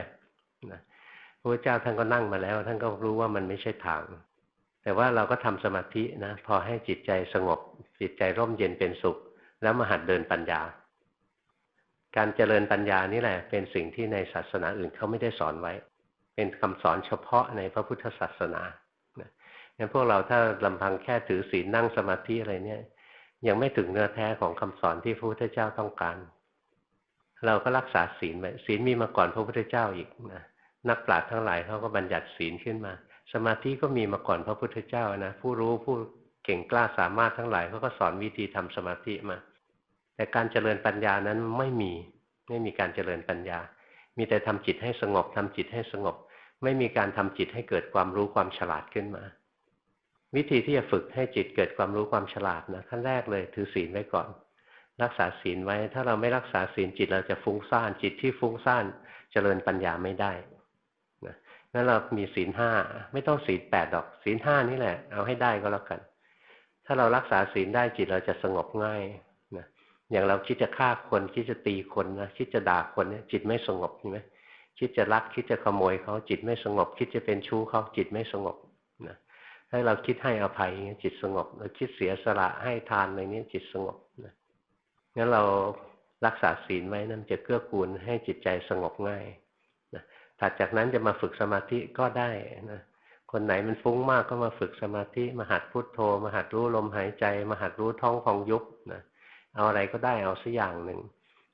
นะพระเจ้าท่านก็นั่งมาแล้ว ท่านก็รู้ว่ามันไม่ใช่ทาง แต่ว่าเราก็ทำสมาธินะพอให้จิตใจสงบ จิตใจร่มเย็นเป็นสุข แล้วมาหัดเดินปัญญา การเจริญปัญญานี่แหละ เป็นสิ่งที่ในศาสนาอื่นเขาไม่ได้สอนไว้ เป็นคำสอนเฉพาะในพระพุทธศาสนางั้นพวกเราถ้าลำพังแค่ถือศีลนั่งสมาธิอะไรเนี่ย ยังไม่ถึงเนื้อแท้ของคำสอนที่พระพุทธเจ้าต้องการ เราก็รักษาศีลไว้ศีลมีมาก่อนพระพุทธเจ้าอีกนะนักปราชญ์ทั้งหลายเขาก็บัญญัติศีลขึ้นมา สมาธิก็มีมาก่อนพระพุทธเจ้านะผู้รู้ผู้เก่งกล้าสามารถทั้งหลายเขาก็สอนวิธีทำสมาธิมา แต่การเจริญปัญญานั้นไม่มีไม่มีการเจริญปัญญา มีแต่ทำจิตให้สงบทำจิตให้สงบ ไม่มีการทำจิตให้เกิดความรู้ความฉลาดขึ้นมา วิธีที่จะฝึกให้จิตเกิดความรู้ความฉลาดนะขั้นแรกเลยถือศีลไว้ก่อน รักษาศีลไว้ ถ้าเราไม่รักษาศีลจิตเราจะฟุ้งซ่านจิตที่ฟุ้งซ่านเจริญปัญญาไม่ได้นะนั้นเรามีศีลห้าไม่ต้องศีลแปดดอกศีลห้านี่แหละ เอาให้ได้ก็แล้วกัน ถ้าเรารักษาศีลได้จิตเราจะสงบง่ายนะอย่างเราคิดจะฆ่าคนคิดจะตีคนนะคิดจะด่าคนเนี่ยจิตไม่สงบใช่ไหมคิดจะรักคิดจะขโมยเขาจิตไม่สงบ คิดจะเป็นชู้เขาจิตไม่สงบนะ ถ้าเราคิดให้อภัยจิตสงบเราคิดเสียสละให้ทานอะไรนี้จิตสงบนะงั้นเรารักษาศีลไว้นั่นจะเกื้อกูลให้จิตใจสงบง่ายนะถัดจากนั้นจะมาฝึกสมาธิก็ได้นะคนไหนมันฟุ้งมากก็มาฝึกสมาธิมาหัดพุดโทโธมาหัดรู้ลมหายใจ มาหัดรู้ท้องพองยุบนะเอาอะไรก็ได้เอาสักอย่างหนึ่ง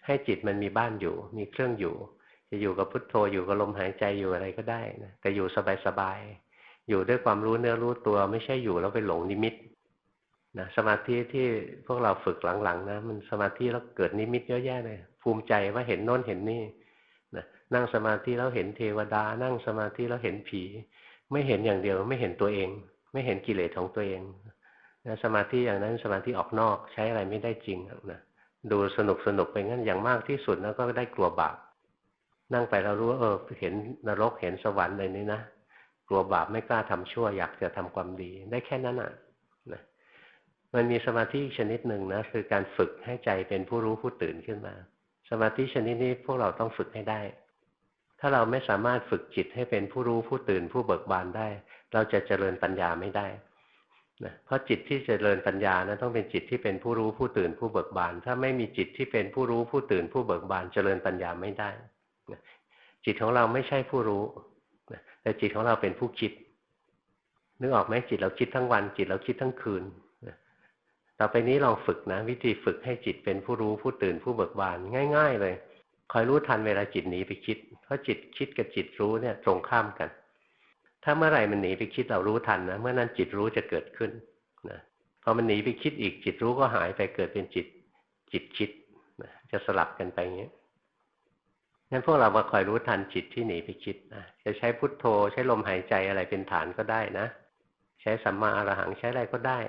ให้จิตมันมีบ้านอยู่ มีเครื่องอยู่ จะอยู่กับพุทโธอยู่กับลมหายใจอยู่อะไรก็ได้นะแต่อยู่สบายๆ อยู่ด้วยความรู้เนื้อรู้ตัว ไม่ใช่อยู่แล้วไปหลงนิมิตนะสมาธิที่พวกเราฝึกหลังๆนะมันสมาธิแล้วเกิดนิมิตเยอะแยะเลยภูมิใจว่าเห็นโน้นเห็นนี่นะนั่งสมาธิแล้วเห็นเทวดา นั่งสมาธิแล้วเห็นผี ไม่เห็นอย่างเดียวไม่เห็นตัวเอง ไม่เห็นกิเลสของตัวเองนะสมาธิอย่างนั้นสมาธิออกนอกใช้อะไรไม่ได้จริงนะดูสนุกสนุกไปงั้นอย่างมากที่สุดแล้วก็ได้กลัวบาปนั่งไปเรารู้ว่าเออเห็นนรกเห็นสวรรค์อะไรนี้นะ ลัวบาปไม่กล้าทำชั่ว อยากจะทำความดี ได้แค่นั้นอะนะมันมีสมาธิชนิดหนึ่งนะคือการฝึกให้ใจเป็นผู้รู้ผู้ตื่นขึ้นมา สมาธิชนิดนี้พวกเราต้องฝึกให้ได้ ถ้าเราไม่สามารถฝึกจิตให้เป็นผู้รู้ผู้ตื่นผู้เบิกบานได้ เราจะเจริญปัญญาไม่ได้นะเพราะจิตที่จเจริญปัญญานะต้องเป็นจิตที่เป็นผู้รู้ผู้ตื่นผู้เบิกบาน ถ้าไม่มีจิตที่เป็นผู้รู้ผู้ตื่นผู้เบิกบานเจริญปัญญาไม่ได้นะจิตของเราไม่ใช่ผู้รู้ แต่จิตของเราเป็นผู้คิด นึกออกไหมจิตเราคิดทั้งวัน จิตเราคิดทั้งคืนต่อไปนี้ลองฝึกนะ วิธีฝึกให้จิตเป็นผู้รู้ผู้ตื่นผู้เบิกบานง่าย ๆ เลยคอยรู้ทันเวลาจิตหนีไปคิด เพราะจิตคิดกับจิตรู้เนี่ยตรงข้ามกัน ถ้าเมื่อไหร่มันหนีไปคิดเรารู้ทันนะเมื่อนั้นจิตรู้จะเกิดขึ้นนะพอมันหนีไปคิดอีกจิตรู้ก็หายไปเกิดเป็นจิตจิตคิดนะจะสลับกันไปอย่างนี้ งั้นพวกเรามาคอยรู้ทันจิตที่หนีไปคิดนะจะใช้พุทโธ ใช้ลมหายใจอะไรเป็นฐานก็ได้นะ ใช้สัมมาอรหังใช้อะไรก็ได้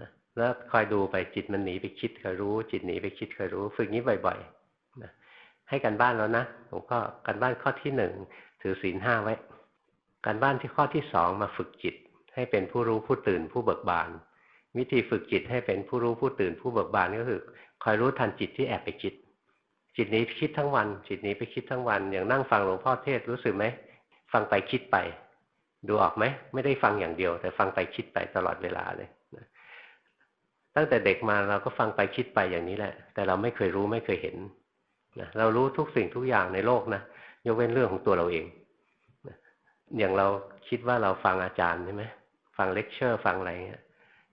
นะแล้วคอยดูไปจิตมันหนีไปคิดคอยรู้ จิตหนีไปคิดคอยรู้ ฝึกนี้บ่อยๆนะให้กันบ้านแล้วนะผมก็กันบ้านข้อที่หนึ่งถือศีลห้าไว้ การบ้านที่ข้อที่สองมาฝึกจิต ให้เป็นผู้รู้ผู้ตื่นผู้เบิกบาน วิธีฝึกจิตให้เป็นผู้รู้ผู้ตื่นผู้เบิกบานก็คือคอยรู้ทันจิตที่แอบไปคิด จิตนี้คิดทั้งวัน จิตนี้ไปคิดทั้งวัน อย่างนั่งฟังหลวงพ่อเทศรู้สึกไหม ฟังไปคิดไป ดูออกไหม ไม่ได้ฟังอย่างเดียว แต่ฟังไปคิดไปตลอดเวลาเลยตั้งแต่เด็กมาเราก็ฟังไปคิดไปอย่างนี้แหละ แต่เราไม่เคยรู้ไม่เคยเห็นเรารู้ทุกสิ่งทุกอย่างในโลกนะยกเว้นเรื่องของตัวเราเองอย่างเราคิดว่าเราฟังอาจารย์ใช่ไหมฟังเลคเชอร์ ฟังอะไรเงี้ย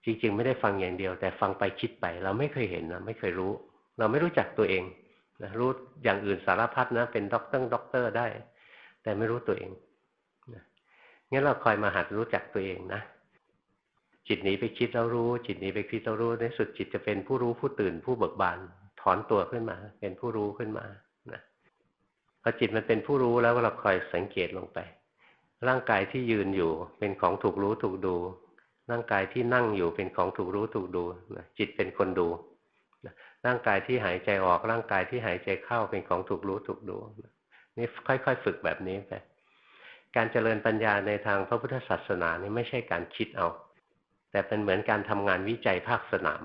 จริงๆ ไม่ได้ฟังอย่างเดียว แต่ฟังไปคิดไป เราไม่เคยเห็นนะไม่เคยรู้ เราไม่รู้จักตัวเอง นะรู้อย่างอื่นสารพัดนะ เป็นด็อกเตอร์ด็อกเตอร์ได้ แต่ไม่รู้ตัวเองนะงั้นเราคอยมาหัดรู้จักตัวเองนะ จิตหนีไปคิดแล้วรู้ จิตหนีไปคิดแล้วรู้ ในสุดจิตจะเป็นผู้รู้ผู้ตื่นผู้เบิกบานถอนตัวขึ้นมา เป็นผู้รู้ขึ้นมานะพอจิตมันเป็นผู้รู้แล้วเราคอยสังเกตลงไป ร่างกายที่ยืนอยู่ เป็นของถูกรู้ถูกดู ร่างกายที่นั่งอยู่เป็นของถูกรู้ถูกดู จิตเป็นคนดู ร่างกายที่หายใจออกร่างกายที่หายใจเข้าเป็นของถูกรู้ถูกดูนี่ค่อย ๆ ฝึกแบบนี้ไปการเจริญปัญญาในทางพระพุทธศาสนานี่ไม่ใช่การคิดเอา แต่เป็นเหมือนการทำงานวิจัยภาคสนาม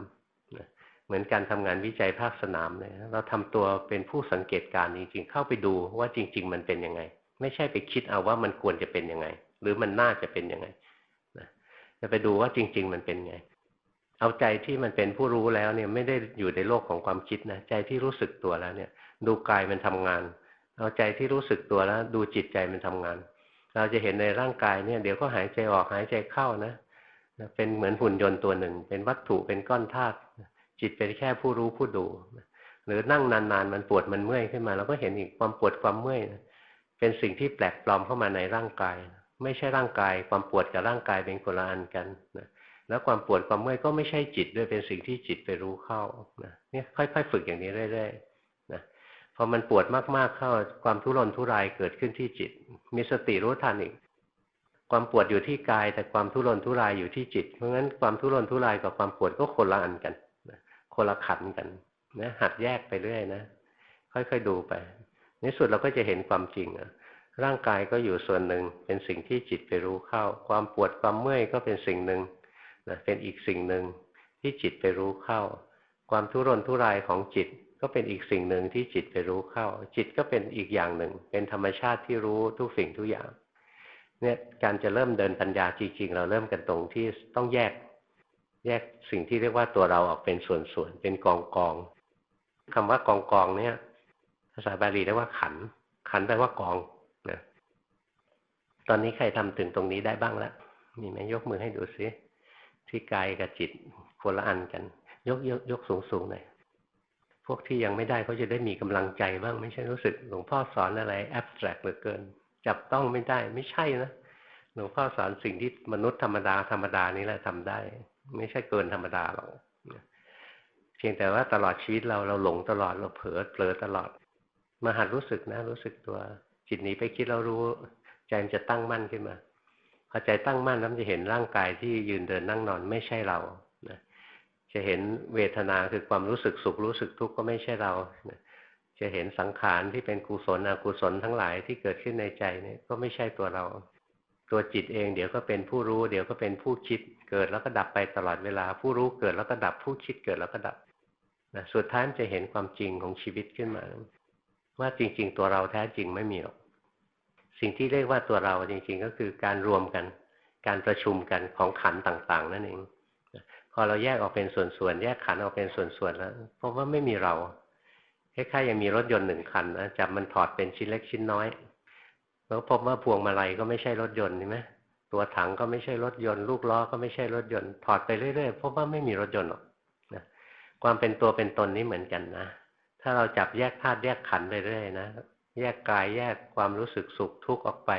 เหมือนการทำงานวิจัยภาคสนามเลยเราทำตัวเป็นผู้สังเกตการจริงๆเข้าไปดูว่าจริง ๆ มันเป็นยังไง ไม่ใช่ไปคิดเอาว่ามันควรจะเป็นยังไง หรือมันน่าจะเป็นยังไงนะจะไปดูว่าจริง ๆ มันเป็นไง เอาใจที่มันเป็นผู้รู้แล้วเนี่ยไม่ได้อยู่ในโลกของความคิดนะใจที่รู้สึกตัวแล้วเนี่ย ดูกายมันทำงาน เอาใจที่รู้สึกตัวแล้ว ดูจิตใจมันทำงาน เราจะเห็นในร่างกายเนี่ยเดี๋ยวก็หายใจออกหายใจเข้านะเป็นเหมือนหุ่นยนต์ตัวหนึ่ง เป็นวัตถุเป็นก้อนธาตุจิตเป็นแค่ผู้รู้ผู้ดู หรือนั่งนานๆมันปวดมันเมื่อยขึ้นมาเราก็เห็นอีกความปวดความเมื่อยเป็นสิ่งที่แปลกปลอมเข้ามาในร่างกาย ไม่ใช่ร่างกาย ความปวดกับร่างกายเป็นคนละอันกันนะ แล้วความปวดความเมื่อยก็ไม่ใช่จิตด้วยเป็นสิ่งที่จิตไปรู้เข้านะเนี่ยค่อย ๆ ฝึกอย่างนี้เรื่อยๆนะพอมันปวดมากๆเข้า ความทุรนทุรายเกิดขึ้นที่จิต มีสติรู้ทันอีก ความปวดอยู่ที่กาย แต่ความทุรนทุรายอยู่ที่จิต เพราะงั้นความทุรนทุรายกับความปวดก็คนละอันกันคนละขันกันนะหัดแยกไปเรื่อยนะค่อย ๆดูไปในสุดเราก็จะเห็นความจริงอะร่างกายก็อยู่ส่วนหนึ่งเป็นสิ่งที่จิตไปรู้เข้า ความปวดความเมื่อยก็เป็นสิ่งหนึ่ง นะเป็นอีกสิ่งหนึ่งที่จิตไปรู้เข้า ความทุรนทุรายของจิตก็เป็นอีกสิ่งหนึ่งที่จิตไปรู้เข้า จิตก็เป็นอีกอย่างหนึ่ง เป็นธรรมชาติที่รู้ทุกสิ่งทุกอย่าง เนี่ยการจะเริ่มเดินปัญญาจริงๆ เราเริ่มกันตรงที่ต้องแยก แยกสิ่งที่เรียกว่าตัวเราออกเป็นส่วนๆ เป็นกองกองคำว่ากองกองเนี่ย ภาษาบาลีเรียกว่าขัน ขันแปลว่ากองนะตอนนี้ใครทำถึงตรงนี้ได้บ้างแล้วมีไหมยกมือให้ดูซิ ที่กายกับจิตคนละอันกัน ยกยกยกสูงสูงหน่อยพวกที่ยังไม่ได้เขาจะได้มีกำลังใจบ้างไม่ใช่รู้สึกหลวงพ่อสอนอะไรแอบสแตรกเหลือเกิน จับต้องไม่ได้ไม่ใช่นะหลวงพ่อสอนสิ่งที่มนุษย์ธรรมดาธรรมดานี้แหละทำได้ ไม่ใช่เกินธรรมดาหรอกเพียงแต่ว่าตลอดชีวิตเราเราหลงตลอดเราเผลอเผลอตลอดมาหัดรู้สึกนะ รู้สึกตัวจิตหนีไปคิดเรารู้ ใจมันจะตั้งมั่นขึ้นมา พอใจตั้งมั่นแล้วจะเห็นร่างกายที่ยืนเดินนั่งนอนไม่ใช่เรานะจะเห็นเวทนาคือความรู้สึกสุขรู้สึกทุกข์ก็ไม่ใช่เรานะจะเห็นสังขารที่เป็นกุศลอกุศลทั้งหลายที่เกิดขึ้นในใจนี่ก็ไม่ใช่ตัวเรา ตัวจิตเองเดี๋ยวก็เป็นผู้รู้ เดี๋ยวก็เป็นผู้คิดเกิดแล้วก็ดับไปตลอดเวลา ผู้รู้เกิดแล้วก็ดับผู้คิดเกิดแล้วก็ดับนะสุดท้ายจะเห็นความจริงของชีวิตขึ้นมา ว่าจริง ๆ ตัวเราแท้จริงไม่มีหรอก สิ่งที่เรียกว่าตัวเราจริงๆ ก็คือการรวมกัน การประชุมกันของขันต่างๆ นั่นเองพอเราแยกออกเป็นส่วนๆ แยกขันออกเป็นส่วนๆ แล้วพบว่าไม่มีเราคล้ายๆยังมีรถยนต์หนึ่งคันนะจับมันถอดเป็นชิ้นเล็กชิ้นน้อย แล้วพบว่าพวงมาลัยก็ไม่ใช่รถยนต์ใช่ไหมตัวถังก็ไม่ใช่รถยนต์ ลูกล้อก็ไม่ใช่รถยนต์ถอดไปเรื่อยๆพบว่าไม่มีรถยนต์หรอกนะความเป็นตัวเป็นตนนี้เหมือนกันนะถ้าเราจับแยกธาตุแยกขันไปเรื่อยนะ แยกกายแยกความรู้สึกสุขทุกข์ออกไป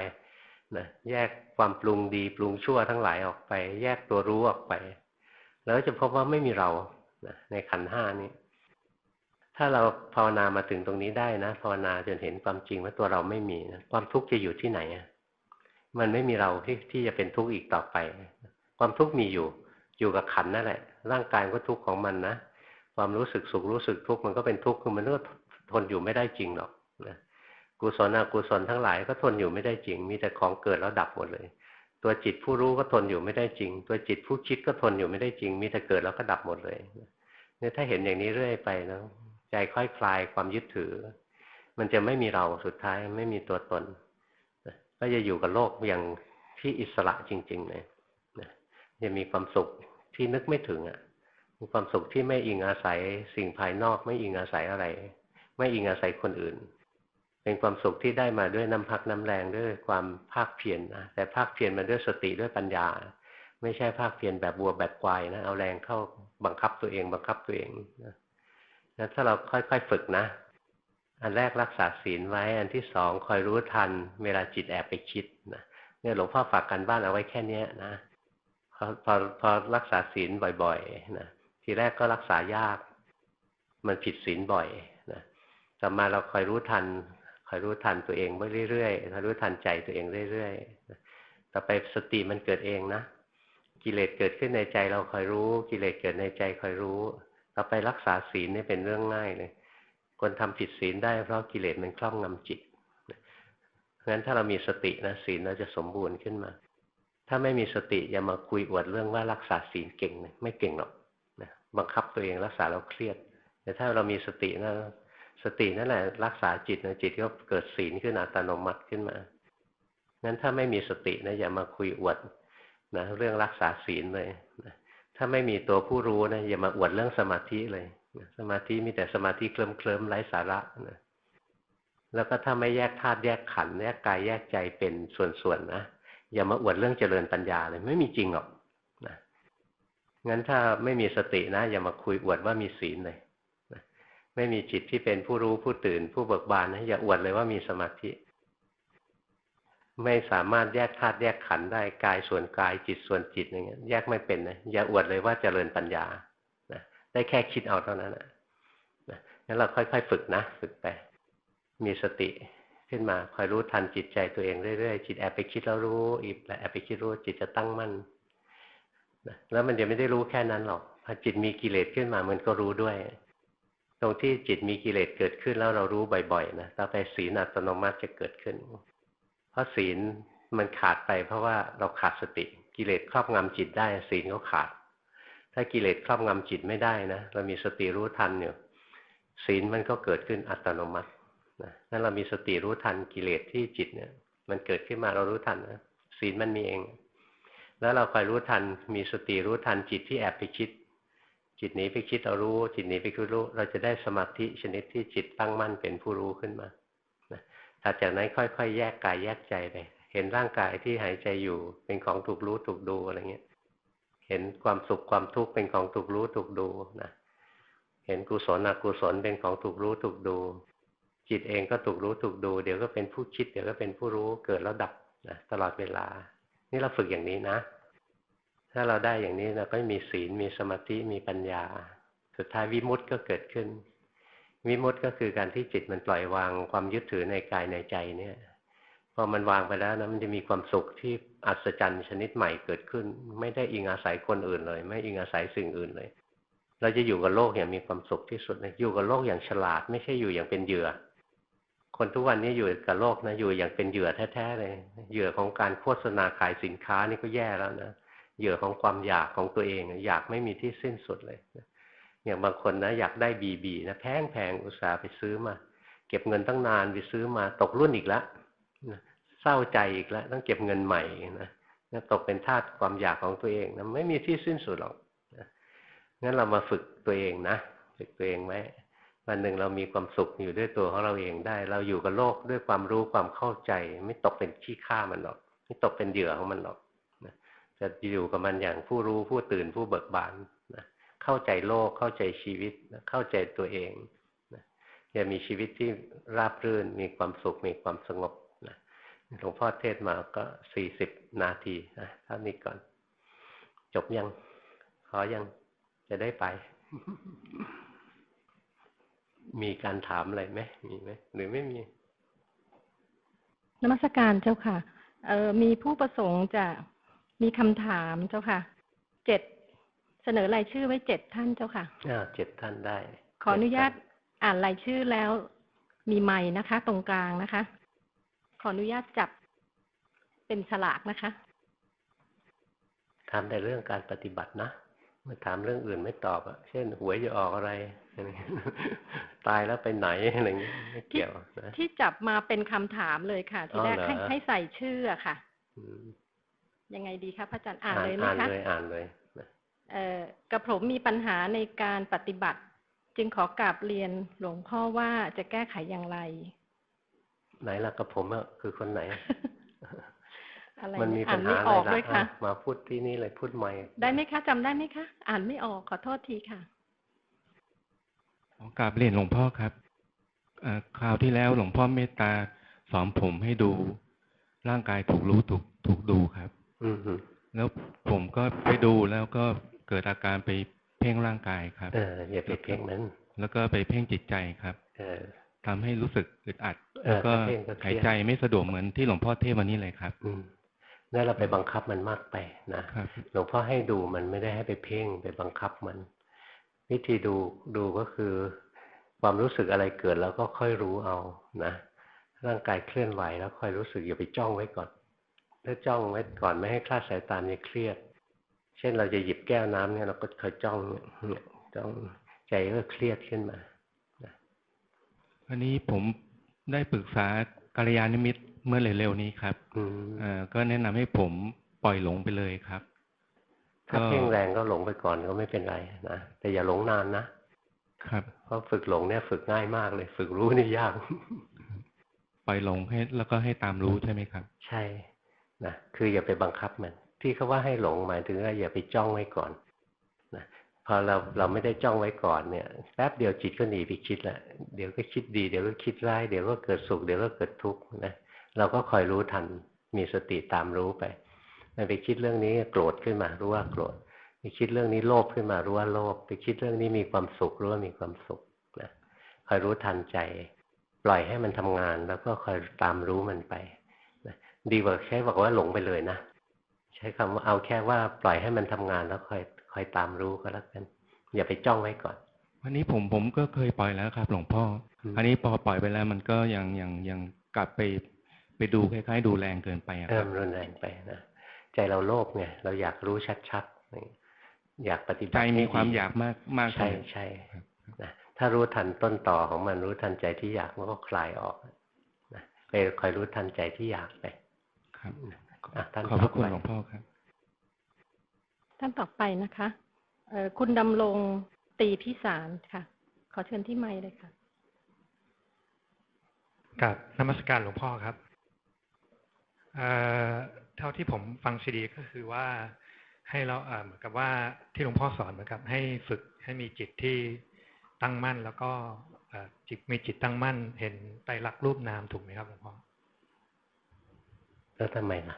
นะแยกความปรุงดีปรุงชั่วทั้งหลายออกไป แยกตัวรู้ออกไป แล้วจะพบว่าไม่มีเรานะในขันห้านี้ ถ้าเราภาวนามาถึงตรงนี้ได้นะภาวนาจนเห็นความจริงว่าตัวเราไม่มีนะความทุกข์จะอยู่ที่ไหนมันไม่มีเราที่ที่จะเป็นทุกข์อีกต่อไป ความทุกข์มีอยู่ อยู่กับขันนั่นแหละ ร่างกายก็ทุกข์ของมันนะความรู้สึกสุขรู้สึกทุกข์มันก็เป็นทุกข์คือมันก็ทนอยู่ไม่ได้จริงหรอกนะ กุศลอกุศลทั้งหลายก็ทนอยู่ไม่ได้จริง มีแต่ของเกิดแล้วดับหมดเลย ตัวจิตผู้รู้ก็ทนอยู่ไม่ได้จริง ตัวจิตผู้คิดก็ทนอยู่ไม่ได้จริง มีแต่เกิดแล้วก็ดับหมดเลยเนี่ยถ้าเห็นอย่างนี้เรื่อยไปนะใจค่อยคลายความยึดถือ มันจะไม่มีเราสุดท้ายไม่มีตัวตนก็จะอยู่กับโลกอย่างที่อิสระจริงๆเลยจะมีความสุขที่นึกไม่ถึงอะมีความสุขที่ไม่อิงอาศัยสิ่งภายนอก ไม่อิงอาศัยอะไร ไม่อิงอาศัยคนอื่น เป็นความสุขที่ได้มาด้วยน้ำพักน้ำแรงด้วยความภาคเพียรนะแต่ภาคเพียรมาด้วยสติด้วยปัญญา ไม่ใช่ภาคเพียรแบบบัวแบบควายนะเอาแรงเข้าบังคับตัวเองบังคับตัวเองนะถ้าเราค่อยๆฝึกนะ อันแรกรักษาศีลไว้ อันที่สองคอยรู้ทัน เวลาจิตแอบไปคิดนะเนี่ยหลวงพ่อฝากกันบ้านเอาไว้แค่เนี้ยนะพอพอพอรักษาศีลบ่อยๆนะทีแรกก็รักษายาก มันผิดศีลบ่อยนะต่อมาเราคอยรู้ทัน คอยรู้ทันตัวเองไปเรื่อยๆคอยรู้ทันใจตัวเองเรื่อยๆต่อไปสติมันเกิดเองนะ กิเลสเกิดขึ้นในใจเราคอยรู้ กิเลสเกิดในใจคอยรู้ ต่อไปรักษาศีลนี่เป็นเรื่องง่ายเลย คนทำผิดศีลได้เพราะกิเลสมันครอบงำจิตเพราะฉะนั้นถ้าเรามีสตินะศีลเราจะสมบูรณ์ขึ้นมา ถ้าไม่มีสติอย่ามาคุยอวดเรื่องว่ารักษาศีลเก่งไม่เก่งหรอกนะบังคับตัวเองรักษาเราเครียด แต่ถ้าเรามีสตินะ สตินั่นแหละ รักษาจิตนะจิตก็เกิดศีลขึ้นอัตโนมัติขึ้นมา งั้นถ้าไม่มีสตินะอย่ามาคุยอวดนะเรื่องรักษาศีลเลยนะถ้าไม่มีตัวผู้รู้นะอย่ามาอวดเรื่องสมาธิเลยนะสมาธิมีแต่สมาธิเคลิ้มเคลิมไร้สาระนะแล้วก็ถ้าไม่แยกธาตุแยกขันธ์แยกกายแยกใจเป็นส่วนๆนะอย่ามาอวดเรื่องเจริญปัญญาเลย ไม่มีจริงหรอกนะงั้นถ้าไม่มีสตินะ อย่ามาคุยอวดว่ามีศีลเลย ไม่มีจิตที่เป็นผู้รู้ผู้ตื่น ผู้เบิกบานนะอย่าอวดเลยว่ามีสมาธิ ไม่สามารถแยกธาตุแยกขันได้กายส่วนกายจิตส่วนจิตอย่างเงี้ยแยกไม่เป็นนะอย่าอวดเลยว่าเจริญปัญญานะได้แค่คิดเอาเท่านั้นนะงั้นเราค่อย ๆ ฝึกนะฝึกไปมีสติขึ้นมาคอยรู้ทันจิตใจตัวเองเรื่อยๆจิตแอบไปคิดแล้วรู้อีกแอบไปคิดรู้จิตจะตั้งมั่นแล้วมันจะไม่ได้รู้แค่นั้นหรอกพอจิตมีกิเลสขึ้นมามันก็รู้ด้วย ตรงที่จิตมีกิเลสเกิดขึ้นแล้วเรารู้บ่อยๆนะต่อไปศีลอัตโนมัติจะเกิดขึ้น เพราะศีลมันขาดไปเพราะว่าเราขาดสติ กิเลสครอบงำจิตได้ ศีลก็ขาด ถ้ากิเลสครอบงำจิตไม่ได้นะเรามีสติรู้ทันอยู่ศีลมันก็เกิดขึ้นอัตโนมัตินะนั่นเรามีสติรู้ทันกิเลสที่จิตเนี่ย มันเกิดขึ้นมาเรารู้ทันนะศีลมันมีเอง แล้วเราคอยรู้ทันมีสติรู้ทันจิตที่แอบไปคิด จิตหนีไปคิดเรารู้ จิตหนีไปคิดรู้ เราจะได้สมาธิชนิดที่จิตตั้งมั่นเป็นผู้รู้ขึ้นมาถัดจากนั้นค่อยๆ แยกกายแยกใจไป เห็นร่างกายที่หายใจอยู่ เป็นของถูกรู้ถูกดูอะไรเงี้ย เห็นความสุขความทุกข์เป็นของถูกรู้ถูกดูนะ เห็นกุศลอกุศลเป็นของถูกรู้ถูกดู จิตเองก็ถูกรู้ถูกดู เดี๋ยวก็เป็นผู้คิด เดี๋ยวก็เป็นผู้รู้ เกิดแล้วดับนะตลอดเวลา นี่เราฝึกอย่างนี้นะ ถ้าเราได้อย่างนี้เราก็มีศีลมีสมาธิมีปัญญา สุดท้ายวิมุตต์ก็เกิดขึ้น วิมุตต์ก็คือการที่จิตมันปล่อยวางความยึดถือในกายในใจเนี่ยพอมันวางไปแล้วนะมันจะมีความสุขที่อัศจรรย์ชนิดใหม่เกิดขึ้น ไม่ได้อิงอาศัยคนอื่นเลย ไม่อิงอาศัยสิ่งอื่นเลย เราจะอยู่กับโลกอย่างมีความสุขที่สุดเลยอยู่กับโลกอย่างฉลาด ไม่ใช่อยู่อย่างเป็นเหยื่อ คนทุกวันนี้อยู่กับโลกนะอยู่อย่างเป็นเหยื่อแท้ๆเลยเหยื่อของการโฆษณาขายสินค้านี่ก็แย่แล้วนะ เหยื่อของความอยากของตัวเอง อยากไม่มีที่สิ้นสุดเลยอย่างบางคนนะอยากได้บีบีนะแพงแพงอุตส่าห์ไปซื้อมา เก็บเงินตั้งนานไปซื้อมาตกรุ่นอีกแล้วเศร้าใจอีกแล้วต้องเก็บเงินใหม่นะตกเป็นทาสความอยากของตัวเองนะไม่มีที่สิ้นสุดหรอกงั้นเรามาฝึกตัวเองนะฝึกตัวเองไว้วันหนึ่งเรามีความสุขอยู่ด้วยตัวของเราเองได้ เราอยู่กับโลกด้วยความรู้ความเข้าใจ ไม่ตกเป็นขี้ข้ามันหรอก ไม่ตกเป็นเหยื่อของมันหรอก จะอยู่กับมันอย่างผู้รู้ผู้ตื่นผู้เบิกบานนะเข้าใจโลกเข้าใจชีวิตเข้าใจตัวเองนะจะมีชีวิตที่ราบรื่นมีความสุขมีความสงบนะหลวงพ่อเทศมาก็สี่สิบนาทีนะเท่านี้ก่อน จบยัง ขอยังจะได้ไป มีการถามอะไรไหมมีไหมหรือไม่มีนมัสการเจ้าค่ะเออมีผู้ประสงค์จะ มีคำถามเจ้าค่ะ เจ็ดเสนอรายชื่อไว้เจ็ดท่านเจ้าค่ะอ่าเจ็ดท่านได้ ขออนุญาตอ่านรายชื่อแล้วมีไม้นะคะ ตรงกลางนะคะ ขออนุญาตจับเป็นฉลากนะคะถามแต่เรื่องการปฏิบัตินะมาถามเรื่องอื่นไม่ตอบอะเช่นหวยจะออกอะไร ตายแล้วไปไหนอะไรเงี้ยไม่เกี่ยวนะที่จับมาเป็นคำถามเลยค่ะ ที่แรกให้ให้ใส่ชื่อค่ะ ยังไงดีคะพระอาจารย์อ่านเลยไหมคะอ่านเลยอ่านเลยเอ่อกระผมมีปัญหาในการปฏิบัติ จึงขอกราบเรียนหลวงพ่อว่าจะแก้ไขอย่างไร ไหนล่ะกระผมอะคือคนไหนอะไรมันมีปัญหาอะไรล่ะมาพูดที่นี่เลยพูดใหม่ ได้ไหมคะจำได้ไหมคะ อ่านไม่ออกขอโทษทีค่ะขอกราบเรียนหลวงพ่อครับคราวที่แล้วหลวงพ่อเมตตาสอนผมให้ดูร่างกายถูกรู้ถูกถูกดูครับอื แล้วผมก็ไปดูแล้วก็เกิดอาการไปเพ่งร่างกายครับเอออย่าไปเพ่งนั้นแล้วก็ไปเพ่งจิตใจครับเออทำให้รู้สึกอึดอัด แล้วก็หายใจไม่สะดวกเหมือนที่หลวงพ่อเทศวันนี้เลยครับ อืมนั่นเราไปบังคับมันมากไปนะหลวงพ่อให้ดูมันไม่ได้ให้ไปเพ่งไปบังคับมัน วิธีดูดูก็คือ ความรู้สึกอะไรเกิดแล้วก็ค่อยรู้เอานะร่างกายเคลื่อนไหวแล้วค่อยรู้สึกอย่าไปจ้องไว้ก่อน ถ้าจ้องไว้ก่อนไม่ให้คลาดสายตาเนี่ยเครียด เช่นเราจะหยิบแก้วน้ำเนี่ยเราก็คอยจ้องเนี่ยจ้องใจก็เครียดขึ้นมาอันนี้ผมได้ปรึกษากัลยาณมิตรเมื่อเร็วๆนี้ครับอ่าก็แนะนำให้ผมปล่อยหลงไปเลยครับ ถ้าเพ่งแรงก็หลงไปก่อนก็ไม่เป็นไรนะแต่อย่าหลงนานนะครับเพราะฝึกหลงเนี่ยฝึกง่ายมากเลย ฝึกรู้นี่ยาก ปล่อยหลงให้แล้วก็ให้ตามรู้ใช่ไหมครับ ใช่ นะคืออย่าไปบังคับมัน ที่เขาว่าให้หลงหมายถึงว่าอย่าไปจ้องไว้ก่อนนะพอเราเราไม่ได้จ้องไว้ก่อนเนี่ยแป๊บเดียวจิตก็หนีไปคิดละเดี๋ยวก็คิดดีเดี๋ยวก็คิดร้ายเดี๋ยวก็เกิดสุขเดี๋ยวก็เกิดทุกข์นะเราก็คอยรู้ทันมีสติตามรู้ไปมันไปคิดเรื่องนี้โกรธขึ้นมารู้ว่าโกรธไปคิดเรื่องนี้โลภขึ้นมารู้ว่าโลภไปคิดเรื่องนี้มีความสุขรู้ว่ามีความสุขนะคอยรู้ทันใจ ปล่อยให้มันทำงานแล้วก็คอยตามรู้มันไป ดีกว่าใช้บอกว่าหลงไปเลยนะใช้คำว่าเอาแค่ว่าปล่อยให้มันทำงานแล้วคอยคอยตามรู้ก็แล้วกันอย่าไปจ้องไว้ก่อน วันนี้ผมผมก็เคยปล่อยแล้วครับ หลวงพ่ออมอันนี้พอปล่อยไปแล้วมันก็ยังยังยังกลับไปไปดูคล้ายๆ ดูแรงเกินไปอะคเริ่รับมรุนแรงไปนะใจเราโลภไงเราอยากรู้ชัดๆนี่อยากปฏิบัติใจมีให้ความดีอยากมากมากใช่เกินใช่นะถ้ารู้ทันต้นต่อของมันรู้ทันใจที่อยากมันก็คลายออกนะไปคอยรู้ทันใจที่อยากไป ครับอะท่านขอบพระคุณต่อไปหลวงพ่อครับท่านต่อไปนะคะเอ่อคุณดำรงตีพิสารค่ะ ขอเชิญที่ไมค์เลยค่ะกับนมัสการหลวงพ่อครับเอ่อเท่าที่ผมฟังซีดีก็คือว่าให้เราเอ่อเหมือนกับว่าที่หลวงพ่อสอนเหมือนกับ ให้ฝึกให้มีจิตที่ตั้งมั่น แล้วก็เอ่อจิตมีจิตตั้งมั่น เห็นไตรลักษณ์รูปนามถูกไหมครับหลวงพ่อ แล้วทำไมล่ะ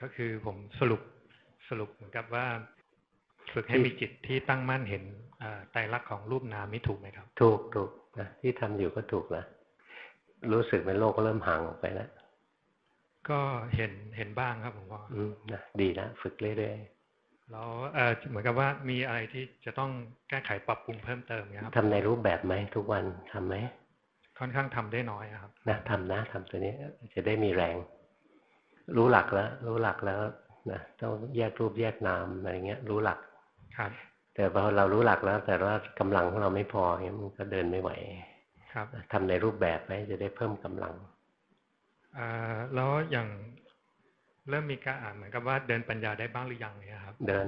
ก็คือผมสรุปสรุปเหมือนกับว่า ฝึกให้มีจิตที่ตั้งมั่นเห็นเอ่อไตรลักษณ์ของรูปนามนี้ถูกไหมครับ ถูกถูกนะที่ทำอยู่ก็ถูกนะรู้สึกเป็นโลกก็เริ่มห่างออกไปแล้วก็เห็นเห็นบ้างครับหลวงพ่ออืมนะดีนะฝึกเรื่อยแล้วเอ่อเหมือนกับว่ามีอะไรที่จะต้องแก้ไขปรับปรุงเพิ่มเติมเนี่ยครับๆทำในรูปแบบไหมทุกวันทำไหมค่อนข้างทำได้น้อยอะครับนะทำนะทำตัวนี้จะได้มีแรง รู้หลักแล้ว รู้หลักแล้วนะต้องแยกรูปแยกนามอะไรเงี้ย รู้หลักครับ แต่พอเรารู้หลักแล้ว แต่ว่ากำลังของเราไม่พอเงี้ยมันก็เดินไม่ไหว ครับทำในรูปแบบไว้จะได้เพิ่มกำลังเอ่อแล้วอย่างเริ่มมีการอ่านเหมือนกับว่าเดินปัญญาได้บ้างหรือยังเนี่ยครับ เดิน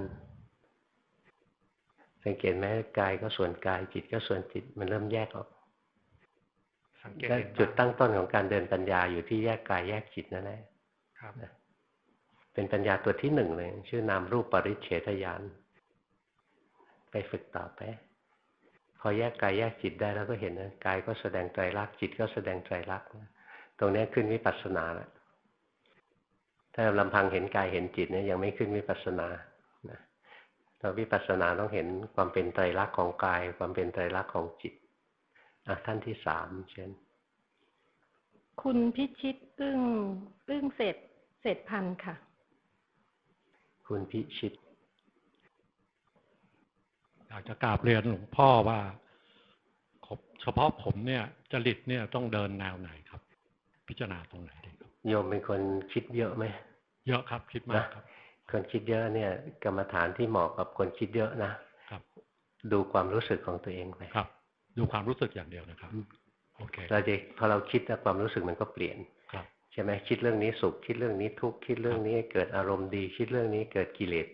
สังเกตไหมกายก็ส่วนกายจิตก็ส่วนจิตมันเริ่มแยกออกสังเกตและเห็นจุดบ้างตั้งต้นของการเดินปัญญาอยู่ที่แยกกายแยกจิตนั่นแหละ ครับเป็นปัญญาตัวที่หนึ่งเลย ชื่อนามรูปปริเฉทญาณไปฝึกต่อไปพอแยกกายแยกจิตได้แล้วก็เห็นนะกายก็แสดงไตรลักษณ์จิตก็แสดงไตรลักษณ์นะตรงเนี้ยขึ้นวิปัสสนาแล้วถ้าลำพังเห็นกายเห็นจิตเนี่ยยังไม่ขึ้นวิปัสสนานะเราวิปัสสนาต้องเห็นความเป็นไตรลักษณ์ของกาย ความเป็นไตรลักษณ์ของจิตอะท่านที่สามเช่น คุณพิชิตอึ้งอึ้งเศษ เศษพันธุ์ค่ะ คุณพิชิตอยากจะกราบเรียนหลวงพ่อว่าเฉพาะผมเนี่ยจริตเนี่ยต้องเดินแนวไหนครับ พิจารณาตรงไหนดีครับโยมเป็นคนคิดเยอะไหมเยอะครับคิดมากครับ คนคิดเยอะเนี่ย กรรมฐานที่เหมาะกับคนคิดเยอะนะครับ ดูความรู้สึกของตัวเองไปครับ ดูความรู้สึกอย่างเดียวนะครับอืมโอเคเราจะพอเราคิดแล้วความรู้สึกมันก็เปลี่ยนครับใช่ไหมคิดเรื่องนี้สุขคิดเรื่องนี้ทุกข์คิดเรื่องนี้เกิดอารมณ์ดี คิดเรื่องนี้เกิดกิเลส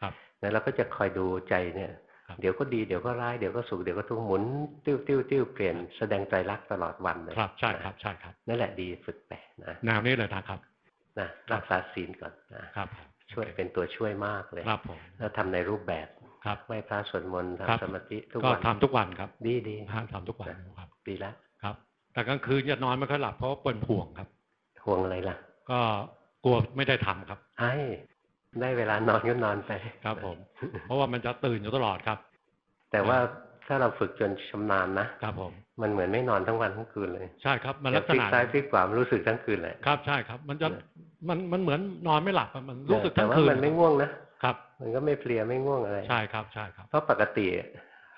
ครับนั้นเราก็จะคอยดูใจเนี่ยครับเดี๋ยวก็ดีเดี๋ยวก็ร้ายเดี๋ยวก็สุขเดี๋ยวก็ทุกข์หมุนติ้วติ้วติ้วเปลี่ยนแสดงไตรลักษณ์ตลอดวันเลยครับใช่นะครับใช่ครับนั่นแหละดีฝึกไปนะแนวนี้เลยนะครับนะรักษาศีลก่อนนะครับผมช่วยโอคเป็นตัวช่วยมากเลยครับผมแล้วทำในรูปแบบครับไหว้พระสวดมนต์ครับทำสมาธิทุกก็วันทำทุกวันครับ ดีดีทำทำทุกวันครับดีแล้วครับ แต่กลางคืนจะนอนไม่ค่อยหลับเพราะว่าเป็นห่วงครับ ห่วงอะไรล่ะ ก็กลัวไม่ได้ทำครับไอ้ได้เวลานอนก็นอนไปครับผม เพราะว่ามันจะตื่นอยู่ตลอดครับ แต่ว่าถ้าเราฝึกจนชำนาญนะครับผมมันเหมือนไม่นอนทั้งวันทั้งคืนเลย ใช่ครับ มันลักษพลิกณะซ้ายพลิกขวามันรู้สึกทั้งคืนเลยครับ ใช่ครับ มันจะเนี่ยมันมันเหมือนนอนไม่หลับอะมันรู้สึกแต่ทั้งว่าคืนมันไม่ง่วงนะครับ มันก็ไม่เพลียไม่ง่วงอะไร ใช่ครับใช่ครับ เพราะปกติ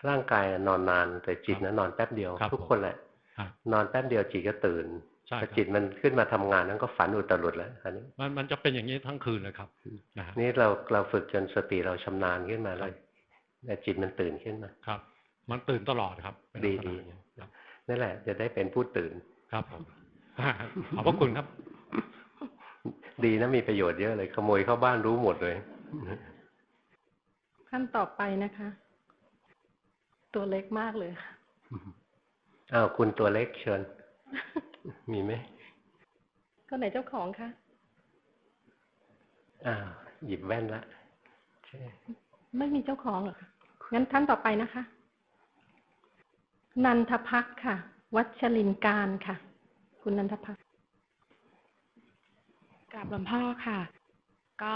ร่างกายนอนนานแต่จิตนะนอนแป๊บเดียวครับทุกคนแหละครับนอนแป๊บเดียวจิตก็ตื่น ใช่พอครับจิตมันขึ้นมาทำงานนั้นก็ฝันอุตรุดแล้วคราวนี้มันมันจะเป็นอย่างนี้ทั้งคืนเลยครับนะฮะนี่เราเราฝึกจนสติเราชำนาญขึ้นมาแล้วแต่จิตมันตื่นขึ้นมาครับ มันตื่นตลอดครับเป็นดีลักษณะดีอย่างนี้ครับนั่นแหละ จะได้เป็นผู้ตื่นครับผมขอบพระคุณครับ ดีนะมีประโยชน์เยอะเลย ขโมยเข้าบ้านรู้หมดเลยท่านต่อไปนะคะ ตัวเล็กมากเลยค่ะอ้าวคุณตัวเล็กเชิญ มีไหมก็ไหนเจ้าของคะอ้าวหยิบแว่นละใช่ไม่มีเจ้าของเหรอคะงั้นท่านต่อไปนะคะ นันทพักษ์ค่ะ วัชรินการค่ะ คุณนันทพักษ์กราบหลวงพ่อค่ะ ก็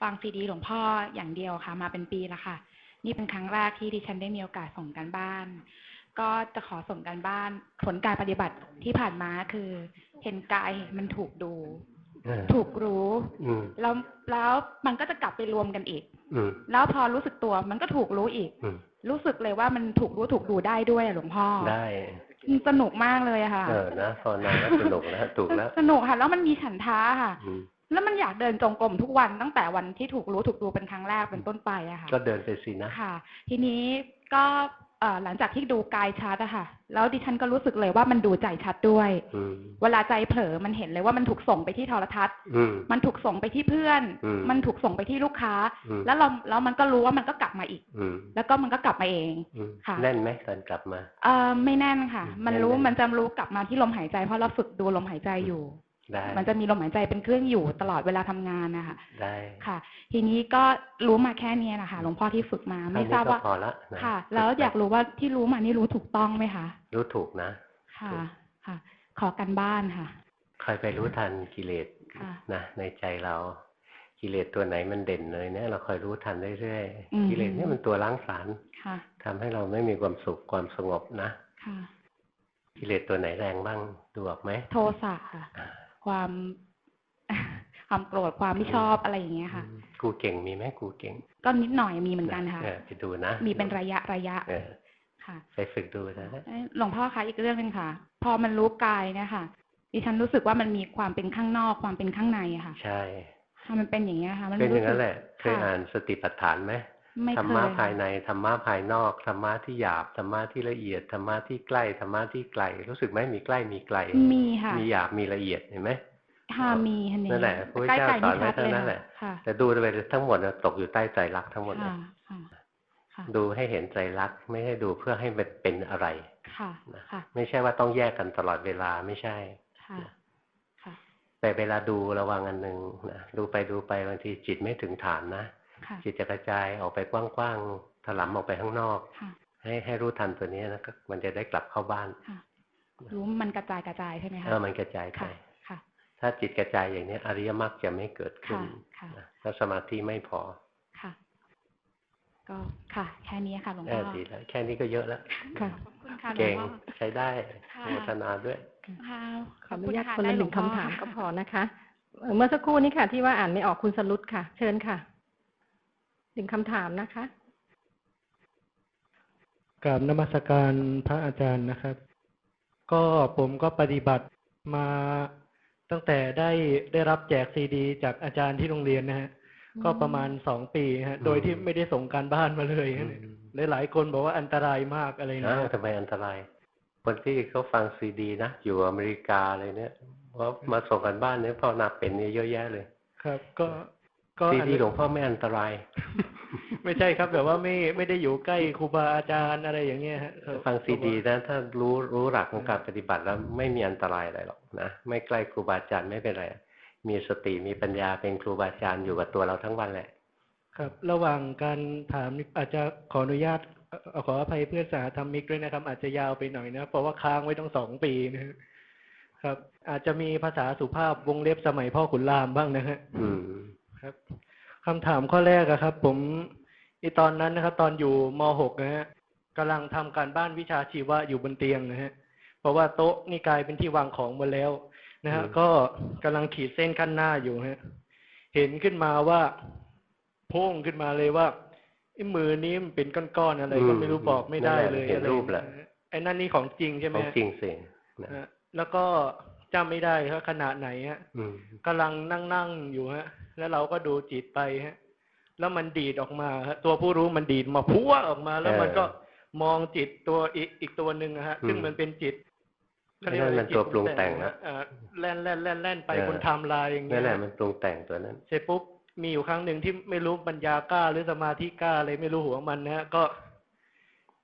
ฟังซีดีหลวงพ่ออย่างเดียวค่ะ มาเป็นปีแล้วค่ะ นี่เป็นครั้งแรกที่ดิฉันได้มีโอกาสส่งการบ้าน ก็จะขอส่งการบ้านผลการปฏิบัติที่ผ่านมาคือ เห็นกายมันถูกดูเออถูกรู้อืมแล้วแล้วมันก็จะกลับไปรวมกันอีกอืมแล้วพอรู้สึกตัวมันก็ถูกรู้อีกอืมรู้สึกเลยว่ามันถูกรู้ถูกดูได้ด้วยอะหลวงพ่อได้มันสนุกมากเลยอะค่ะ เออนะภาวนาแล้วสนุกแล้วถูกแล้วสนุกค่ะ แล้วมันมีฉันท้าค่ะอืมแล้วมันอยากเดินจงกรมทุกวันตั้งแต่วันที่ถูกรู้ถูกดูเป็นครั้งแรกเป็นต้นไปอะค่ะ ก็เดินไปสินะค่ะ ทีนี้ก็เอ่อ หลังจากที่ดูกายชัดอะค่ะ แล้วดิฉันก็รู้สึกเลยว่ามันดูใจชัดด้วยอืมเวลาใจเผลอมันเห็นเลยว่ามันถูกส่งไปที่โทรทัศน์อืมมันถูกส่งไปที่เพื่อนอืมมันถูกส่งไปที่ลูกค้าอืมแล้วเราแล้วมันก็รู้ว่ามันก็กลับมาอีกอืมแล้วก็มันก็กลับมาเองอืมค่ะแน่นไหมตอนกลับมาเออไม่แน่นค่ะอืมมันรู้แน่นๆมันจะรู้กลับมาที่ลมหายใจเพราะเราฝึกดูลมหายใจอยู่ ได้มันจะมีลมหายใจเป็นเครื่องอยู่ตลอดเวลาทำงานนะคะได้ค่ะ ทีนี้ก็รู้มาแค่เนี้ยนะคะหลวงพ่อที่ฝึกมาเท่ไม่ทราบนี้ก็ว่าพอละนะค่ะ แล้วอยากรู้ว่าที่รู้มานี่รู้ถูกต้องไหมคะรู้ถูกนะ ค่ะถูกค่ะ ขอกันบ้านค่ะคอยไปรู้ทันกิเลสค่ะนะในใจเรากิเลสตัวไหนมันเด่นเลยเนี่ยเราคอยรู้ทันเรื่อยอืมๆกิเลสเนี่ยมันตัวล้างสารค่ะทำให้เราไม่มีความสุขความสงบนะค่ะกิเลสตัวไหนแรงบ้างดูออกไหมโทสะค่ะ ความความโกรธความไม่ชอบอะไรอย่างเงี้ยค่ะอืมกูเก่งมีไหมกูเก่ง ก็นิดหน่อยมีเหมือนกันค่ะเออไปดูนะมีเป็นระยะระยะเออค่ะ ไปฝึกดูนะเอ้ยหลวงพ่อคะอีกเรื่องหนึ่งค่ะ พอมันรู้กายเนี่ยค่ะดิฉันรู้สึกว่ามันมีความเป็นข้างนอกความเป็นข้างในอะค่ะ ใช่ถ้ามันเป็นอย่างเงี้ยค่ะ มันเป็นอย่างรู้สึนั้นกแหละเคยค่ะอ่านสติปัฏฐานไหมไม่ ธรรเคมะยภายในธรรมะภายนอกธรรมะที่หยาบธรรมะที่ละเอียดธรรมะที่ใกล้ธรรมะที่ไกล รู้สึกไหมมีใกล้มีไกล มีค่ะมีหยาบมีละเอียดเห็นไหมค่ะมีค่ะนี่นั่นแหละพระพุทธใกล้เจ้าไก่สอนี่นไว้ชัดเท่าเลยนั้นแหค่ะละค่ะแต่ดูไปทั้งหมดน่ะตกอยู่ใต้ใจรักษณ์ทั้งหมดเลค่ะยค่ะค่ะดูให้เห็นใจรักษณ์ไม่ให้ดูเพื่อให้มันเป็นอะไรค่ะนะค่ะไม่ใช่ว่าต้องแยกกันตลอดเวลาไม่ใช่ค่ะค่ะแต่เวลาดูระวังอันหนึ่งนะดูไปดูไปบางทีจิตไม่ถึงฐานนะค่ะ จิตจะกระจายออกไปกว้างๆถลำออกไปข้างนอกค่ะให้ให้รู้ทันตัวนี้นะก็มันจะได้กลับเข้าบ้านค่ะรู้มันกระจายกระจายใช่ไหมคะเออมันกระจายไปค่ะค่ะถ้าจิตกระจายอย่างนี้อริยมรรคจะไม่เกิดขึ้นค่ะนะถ้าสมาธิไม่พอค่ะ ก็ค่ะ แค่นี้ค่ะหลวงเอพ่ออดีแล้วแค่นี้ก็เยอะแล้วค่ะขอบคุณค่ะหลวเก่งงพ่อใช้ได้ค่ะโมทนาด้วยค่ะขออนุญาตขอบคนณละหนึ่งได้คำถามหลวงพ่อก็พอนะคะเอ่อเมื่อสักครู่นี้ค่ะ ที่ว่าอ่านไม่ออกคุณสรุตค่ะ เชิญค่ะ หนึ่งคำถามนะคะกราบนมัสการพระอาจารย์นะครับ ก็ผมก็ปฏิบัติมาตั้งแต่ได้ได้รับแจกซีดี จากอาจารย์ที่โรงเรียนนะฮะอืมก็ประมาณสองปีฮะ โดยที่ไม่ได้ส่งการบ้านมาเลยฮะหลายๆคนบอกว่าอันตรายมากอะไรนะอ้าวทำไมอันตราย คนที่เขาฟังซีดีนะ อยู่อเมริกาอะไรเนี่ยเพราะมาส่งกันบ้านเนี่ยพ่อนับเป็นเนี่ยเยอะแยะเลย ครับ ก็ ก็ซีอันดีหลวงพ่อไม่อันตราย ไม่ใช่ครับ แบบว่าไม่ไม่ได้อยู่ใกล้ครูบาอาจารย์อะไรอย่างเงี้ยฮะฟังซีดีนะถ้ารู้รู้หลักของการปฏิบัติแล้วไม่มีอันตรายอะไรหรอกนะไม่ใกล้ครูบาอาจารย์ไม่เป็นไรมีสติมีปัญญาเป็นครูบาอาจารย์อยู่กับตัวเราทั้งวันแหละ ครับ ระหว่างการถามนี่อาจจะขออนุญาตเอ่อขออภัยเพื่อนสาธรรมิกด้วยนะครับ อาจจะยาวไปหน่อยนะเพราะว่าค้างไว้ต้องสองปีนะครับ อาจจะมีภาษาสุภาพวงเล็บสมัยพ่อขุนรามบ้างนะฮะอืม ครับคำถามข้อแรกอะครับ ผมอีตอนนั้นนะครับ ตอนอยู่ม .6 นะฮะกำลังทำการบ้านวิชาชีวะอยู่บนเตียงนะฮะเพราะว่าโต๊ะนี่กลายเป็นที่วางของหมดแล้วนะฮะอืมก็กำลังขีดเส้นขั้นหน้าอยู่ฮะเห็นขึ้นมาว่าโพ่งขึ้นมาเลยว่าไอ้มือนี้มันเป็นก้อนๆอะไรก็ไม่รู้บอกไม่ได้เลยนั่นแหละเห็นอะไรรูปแหละนะฮะไอ้นั่นนี่ของจริงใช่ไหขมองฮะจริงสินะฮะแล้วก็จำไม่ได้ครับขนาดไหนฮะอืมกำลังนั่งนั่งๆอยู่ฮะ แล้วเราก็ดูจิตไปฮะ แล้วมันดีดออกมาฮะตัวผู้รู้มันดีดมาพัวออกมา แล้วมันก็มองจิตตัวอีกอีกตัวหนึ่งอะฮะ ซึ่งมันเป็นจิตเขาเรียกนั่นว่ามันจิตตัวปรุงแต่งฮนะเอ่อแล่นแล่นแล่นแล่นไปเออบนไทม์ไลน์อย่างเงี้ยนั่นแหละฮะมันปรุงแต่งตัวนั้นเสร็จปุ๊บมีอยู่ครั้งหนึ่งที่ไม่รู้ปัญญากล้าหรือสมาธิกล้าอะไรไม่รู้หัวมันนะฮะก็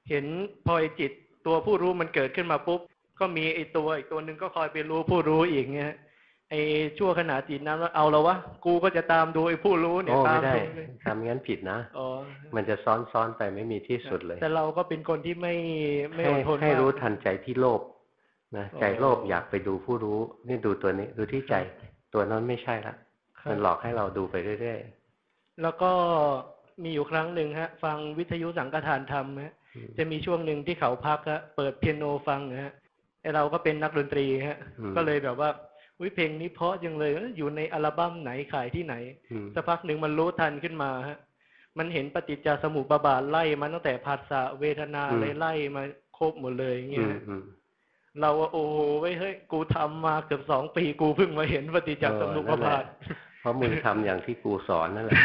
เห็นพอไอ้จิตตัวผู้รู้มันเกิดขึ้นมาปุ๊บก็มีไอ้ตัวอีกตัวหนึ่งก็คอยไปรู้ผู้รู้อีกเงี้ย ไอ้ชั่วขณะจิตนั้นว่าเอาแล้ววะกูก็จะตามดูไอ้ผู้รู้เนี่ยโอ้ตาไม่มได้ดูเลยทำงั้นผิดนะอ๋อมันจะซ้อนซ้อนไปไม่มีที่สุดเลย แต่เราก็เป็นคนที่ไม่ไม่ให้อดทนให้มากรู้ทันใจที่โลภนะอ๋อใจโลภอยากไปดูผู้รู้ นี่ดูตัวนี้ ดูที่ใจตัวนั้นไม่ใช่ละครับมันหลอกให้เราดูไปเรื่อยแล้วก็มีอยู่ครั้งหนึ่งฮะ ฟังวิทยุสังฆทานธรรมฮะๆอืมจะมีช่วงหนึ่งที่เขาพักฮะเปิดเปียโนฟังนะฮะไอเราก็เป็นนักดนตรีฮะอืมก็เลยแบบว่า อุ้ยเพลงนี้เพราะจังเลยเอ้ยอยู่ในอัลบั้มไหนขายที่ไหนอืมสักพักหนึ่งมันรู้ทันขึ้นมาฮะ มันเห็นปฏิจจสมุปบาทไล่มาตั้งแต่ภาษาเวทนาอะไรไล่มาครบหมดเลยอย่างเงี้อืยมฮะอืมเราว่าโอ้โหไว้ยเฮ้ยกูทำมาเกือบสองปีกูเพิ่งมาเห็นปฏิจจสมุปบาทเพราะมึงทำอย่างที่กูสอนนั่นแหละ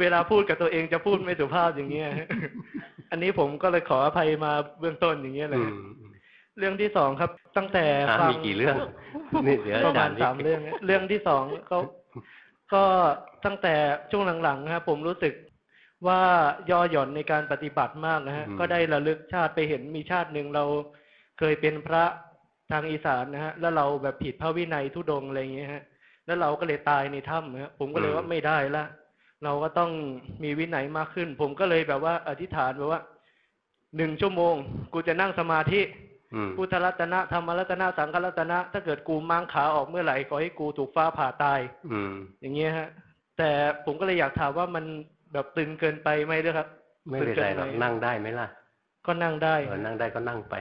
เวลาพูดกับตัวเองจะพูดไม่สุภาพอย่างเงี้ยฮะอันนี้ผมก็เลยขออภัยมาเบื้องต้นอย่างเงี้ยเลยอืฮะมอืม เรื่องที่สองครับ ตั้งแต่อะฟังมีกี่เรื่องนี่เดี๋ยวประอาจามาณรย์สามเรื่องฮะเรื่องที่สองก็ก็ตั้งแต่ช่วงหลังๆนะครับผมรู้สึกว่าย่อหย่อนในการปฏิบัติมากนะฮะก็ได้ระลึกชาติไปเห็นมีชาติหนึ่งเราเคยเป็นพระทางอีสานนะฮะแล้วเราแบบผิดพระวินัยทุดงค์อะไรอย่างเงี้ยฮะ แล้วเราก็เลยตายในถ้ำนะฮะผมก็เลยว่าไม่ได้ละเราก็ต้องมีวินัยมากขึ้น ผมก็เลยแบบว่าอธิษฐานแบบว่าหนึ่งชั่วโมง กูจะนั่งสมาธิอืม พุทธรัตนะธรรมรัตนะสังฆรัตนะ ถ้าเกิดกูม้างขาออกเมื่อไหร่ขอให้กูถูกฟ้าผ่าตาย อืม อย่างเงี้ยฮะ แต่ผมก็เลยอยากถามว่ามันแบบตึงเกินไปไหมด้วยครับ ไม่เป็นไรหรอกตึงเกินปนั่งได้ไหมล่ะ ก็นั่งได้เออนั่งได้ก็นั่งไป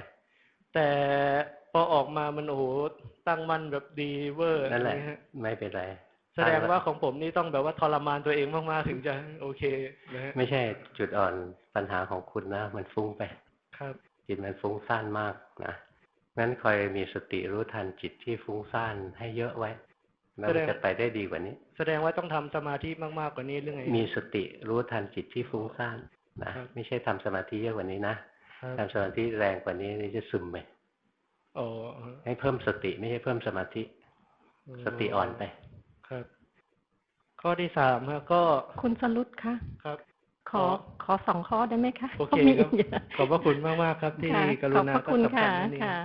แต่พอออกมามันโอ้โหตั้งมั่นแบบดีเวอร์นั่นแหละอย่างเงี้ยฮะไม่เป็นไรแสดงว่าของผมนี่ต้องแบบว่าทรมานตัวเองมากๆถึงจะโอเคนะฮะไม่ใช่จุดอ่อนปัญหาของคุณนะ มันฟุ้งไป ครับจิตมันฟุ้งซ่านมาก นะงั้นคอยมีสติรู้ทันจิตที่ฟุ้งซ่านให้เยอะไว้แล้วมันจะไปได้ดีกว่านี้ แสดงว่าต้องทำสมาธิมากๆกว่านี้เรื่องไงมีสติรู้ทันจิตที่ฟุ้งซ่านนะครับไม่ใช่ทำสมาธิเยอะกว่านี้นะครับทำสมาธิแรงกว่านี้นี่จะซึมไปอ๋อให้เพิ่มสติไม่ใช่เพิ่มสมาธิ สติอ่อนไป ครับ ข้อที่สามครับก็คุณสรุตคะครับ ขอขอสองข้อได้ไหมคะโอเคมีครับเยอะขอบพระคุณมากๆครับ ที่ค่ะกรุขอบณาพระคุณกับค่ะคำนี้ค่ะ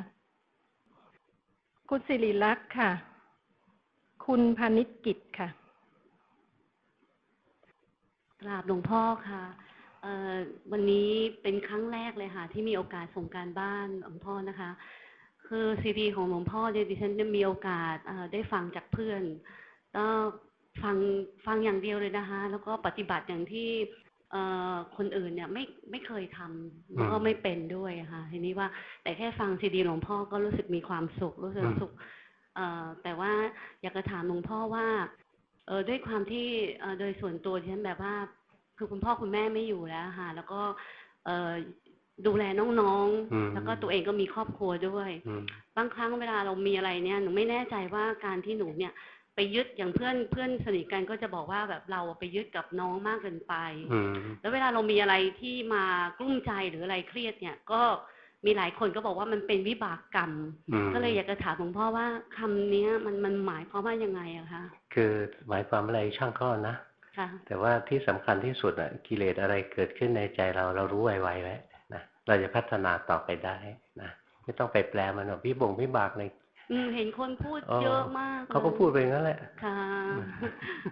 คุณสิริลักษณ์ค่ะ คุณพานิชกิจค่ะกราบหลวงพ่อค่ะเอ่อวันนี้เป็นครั้งแรกเลยค่ะ ที่มีโอกาสส่งการบ้านหลวงพ่อนะคะ คือซีดีของหลวงพ่อเนี่ยดิฉันได้มีโอกาสเอ่อได้ฟังจากเพื่อนแล้วฟังฟังอย่างเดียวเลยนะคะ แล้วก็ปฏิบัติอย่างที่เอ่อ คนอื่นเนี่ยไม่ไม่เคยทำแล้วก็อืมไม่เป็นด้วยอะค่ะทีนี้ว่าแต่แค่ฟังซีดีหลวงพ่อก็รู้สึกมีความสุขรู้สึกอืมสุขเอ่อแต่ว่าอยากจะถามหลวงพ่อว่าเออด้วยความที่เอ่อโดยส่วนตัวดิฉันแบบว่า คือคุณพ่อคุณแม่ไม่อยู่แล้วค่ะ แล้วก็เอ่อดูแลน้องอืมๆแล้วก็ตัวเองก็มีครอบครัวด้วยอืมบางครั้งเวลาเรามีอะไรเนี่ย หนูไม่แน่ใจว่าการที่หนูเนี่ย ไปยึดอย่างเพื่อนเพื่อนสนิทกันก็จะบอกว่าแบบเราไปยึดกับน้องมากเกินไปอืมแล้วเวลาเรามีอะไรที่มากลุ้มใจหรืออะไรเครียดเนี่ย ก็มีหลายคนก็บอกว่ามันเป็นวิบากกรรมอืมก็เลยอยากจะถามหลวงพ่อว่าคำเนี้ยมันมันหมายความว่ายังไงอะคะคือหมายความอะไรช่างก็นะค่ะแต่ว่าที่สำคัญที่สุดอะกิเลสอะไรเกิดขึ้นในใจเราเรารู้ไวๆไว้นะเราจะพัฒนาต่อไปได้นะไม่ต้องไปแปลมันหรอกวิบงวิบากใน อืมเห็นคนพูดอ๋อเยอะมากเขาก็ลยพูดไปอย่างนั้นแหละ ค่ะ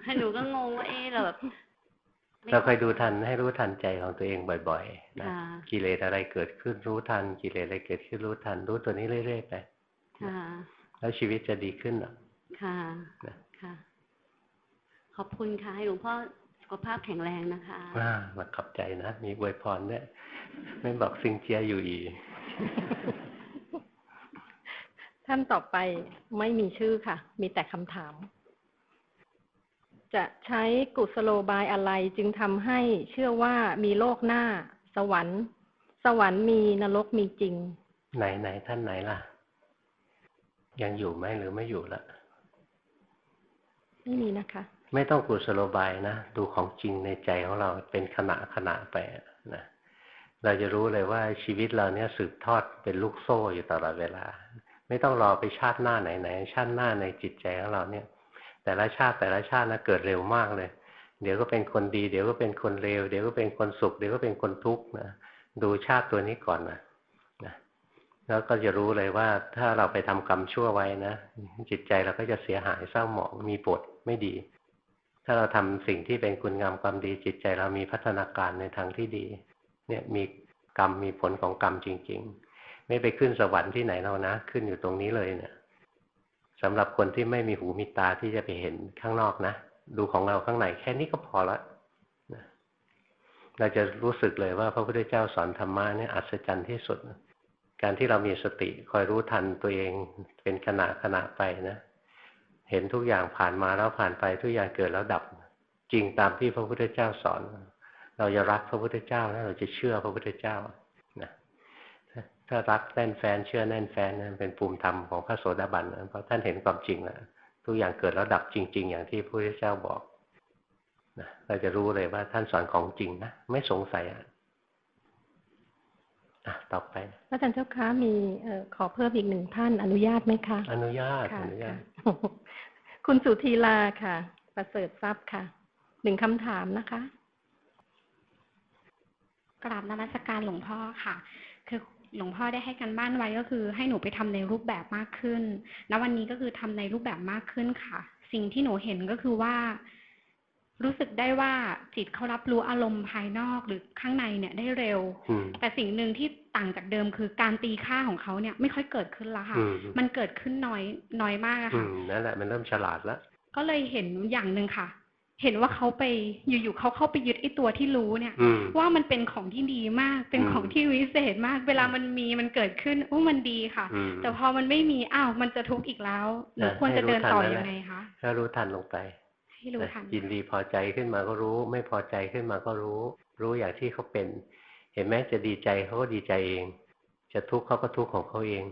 ให้หนูก็งงว่าเอ๊ะเราแบบไม่เราเคยดูทันให้รู้ทันใจของตัวเองบ่อยๆนะค่ะกิเลสอะไรเกิดขึ้นรู้ทัน กิเลสอะไรเกิดขึ้นรู้ทัน รู้ตัวนี้เรื่อยๆไปค่ะแล้วชีวิตจะดีขึ้นหรอกค่ะนะค่ะ ขอบคุณค่ะให้หลวงพ่อสุขภาพแข็งแรงนะคะอ่ามาขอบใจนะ มีอวยพรด้วยไม่บอกซิงเจียอยู่อี ท่านต่อไปไม่มีชื่อค่ะ มีแต่คำถาม จะใช้กุศโลบายอะไรจึงทำให้เชื่อว่ามีโลกหน้า สวรรค์ สวรรค์มีนรกมีจริง ไหนไหนท่านไหนล่ะ ยังอยู่ไหมหรือไม่อยู่ละไม่มีนะคะ ไม่ต้องกุศโลบายนะดูของจริงในใจของเราเป็นขณะขณะไปนะเราจะรู้เลยว่าชีวิตเราเนี่ยสืบทอดเป็นลูกโซ่อยู่ตลอดเวลา ไม่ต้องรอไปชาติหน้าไหนไหนชาติหน้าในจิตใจของเราเนี่ย แต่ละชาติแต่ละชาตินะเกิดเร็วมากเลย เดี๋ยวก็เป็นคนดี เดี๋ยวก็เป็นคนเลวเดี๋ยวก็เป็นคนสุข เดี๋ยวก็เป็นคนทุกข์นะดูชาติตัวนี้ก่อนนะนะแล้วก็จะรู้เลยว่าถ้าเราไปทำกรรมชั่วไว้นะจิตใจเราก็จะเสียหายเศร้าหมองมีปวดไม่ดี ถ้าเราทำสิ่งที่เป็นคุณงามความดีจิตใจเรามีพัฒนาการในทางที่ดี เนี่ยมีกรรมมีผลของกรรมจริง ๆ ไม่ไปขึ้นสวรรค์ที่ไหนเรานะ ขึ้นอยู่ตรงนี้เลยเนี่ยสำหรับคนที่ไม่มีหูมีตาที่จะไปเห็นข้างนอกนะดูของเราข้างในแค่นี้ก็พอละเราจะรู้สึกเลยว่าพระพุทธเจ้าสอนธรรมะเนี่ยอัศจรรย์ที่สุด การที่เรามีสติคอยรู้ทันตัวเองเป็นขณะขณะไปนะ เห็นทุกอย่างผ่านมาแล้วผ่านไปทุกอย่างเกิดแล้วดับ จริงตามที่พระพุทธเจ้าสอน เราจะรักพระพุทธเจ้านะเราจะเชื่อพระพุทธเจ้า ถ้ารักแน่นแฟนเชื่อแน่นแฟนนั้นเป็นภูมิธรรมของพระโสดาบันนะเพราะท่านเห็นความจริงแล้วทุกอย่างเกิดแล้วดับจริง ๆ อย่างที่พระพุทธเจ้าบอกนะเราจะรู้เลยว่าท่านสอนของจริงนะไม่สงสัยอะอะต่อไปพระอาจารย์เจ้าคะมีเอ่อขอเพิ่มอีกหนึ่งท่านอนุญาตไหมคะ อนุญาตค่ะอนุญาตค่ะคุณสุธีลาค่ะ ประเสริฐทรัพย์ค่ะหนึ่งคำถามนะคะกราบนมัสการหลวงพ่อค่ะ คือ หลวงพ่อได้ให้กันบ้านไว้ก็คือ ให้หนูไปทำในรูปแบบมากขึ้นณวันนี้ก็คือทำในรูปแบบมากขึ้นค่ะ สิ่งที่หนูเห็นก็คือว่า รู้สึกได้ว่าจิตเขารับรู้อารมณ์ภายนอกหรือข้างในเนี่ยได้เร็วอืมแต่สิ่งหนึ่งที่ต่างจากเดิมคือการตีค่าของเขาเนี่ยไม่ค่อยเกิดขึ้นแล้วค่ะอืมมันเกิดขึ้นน้อยน้อยมากอะอืค่ะมนั่นแหละมันเริ่มฉลาดแล้วก็เลยเห็นอย่างหนึ่งค่ะ เห็นว่าเขาไปอยู่ๆเขาเข้าไปยึดไอ้ตัวที่รู้เนี่ยอืมว่ามันเป็นของที่ดีมาก เป็นอืมของที่วิเศษมาก เวลามันมีมันเกิดขึ้นโอ้มันดีค่ะอืมแต่พอมันไม่มีอ้าวมันจะทุกข์อีกแล้วหนูนะควรจะให้รู้เดินต่อทันนั่นยังแหละไงคะถ้ารู้ทันลงไปให้รู้ทันยินดีพอใจขึ้นมาก็รู้ ไม่พอใจขึ้นมาก็รู้ รู้อย่างที่เขาเป็น เห็นไหมจะดีใจเขาก็ดีใจเอง จะทุกข์เขาก็ทุกข์ของเขาเอง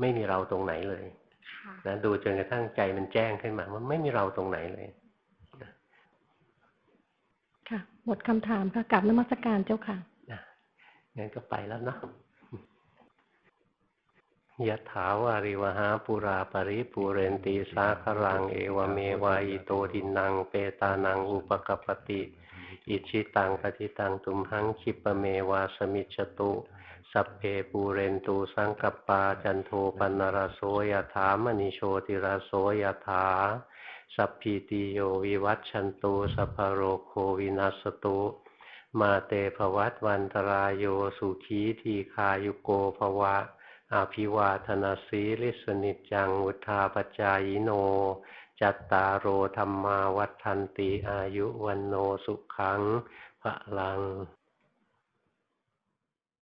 ไม่มีเราตรงไหนเลยค่ะนะดูจนกระทั่งใจมันแจ้งขึ้นมาว่าไม่มีเราตรงไหนเลย ค่ะ หมดคำถามค่ะกลับนมัสการเจ้าค่ะะงั้นก็ไปแล้วเนาะยะถาวาริวหาปุราปริปูเรนตีสาคลัง เอวเมวายโตดินัง เปตานัง อุปกปปติ อิชิตังปฏิตังตุมหังคิปเมวาสมิจตุสัพเพปูเรนตูสังกปาจันโทปนรโสยถามณิโชติรสโสยถา สัพพิติโยวิวัตชันตุสัพพโรโควินัสตุมาเตภวัตวันตรายโยสุขีทีคายุโกภวะ อาภิวาธนาสีลิสนิจจังวุธาปจายโน จัตตารโอธรรมาวัฏทันติอายุวันโนสุขังพระลัง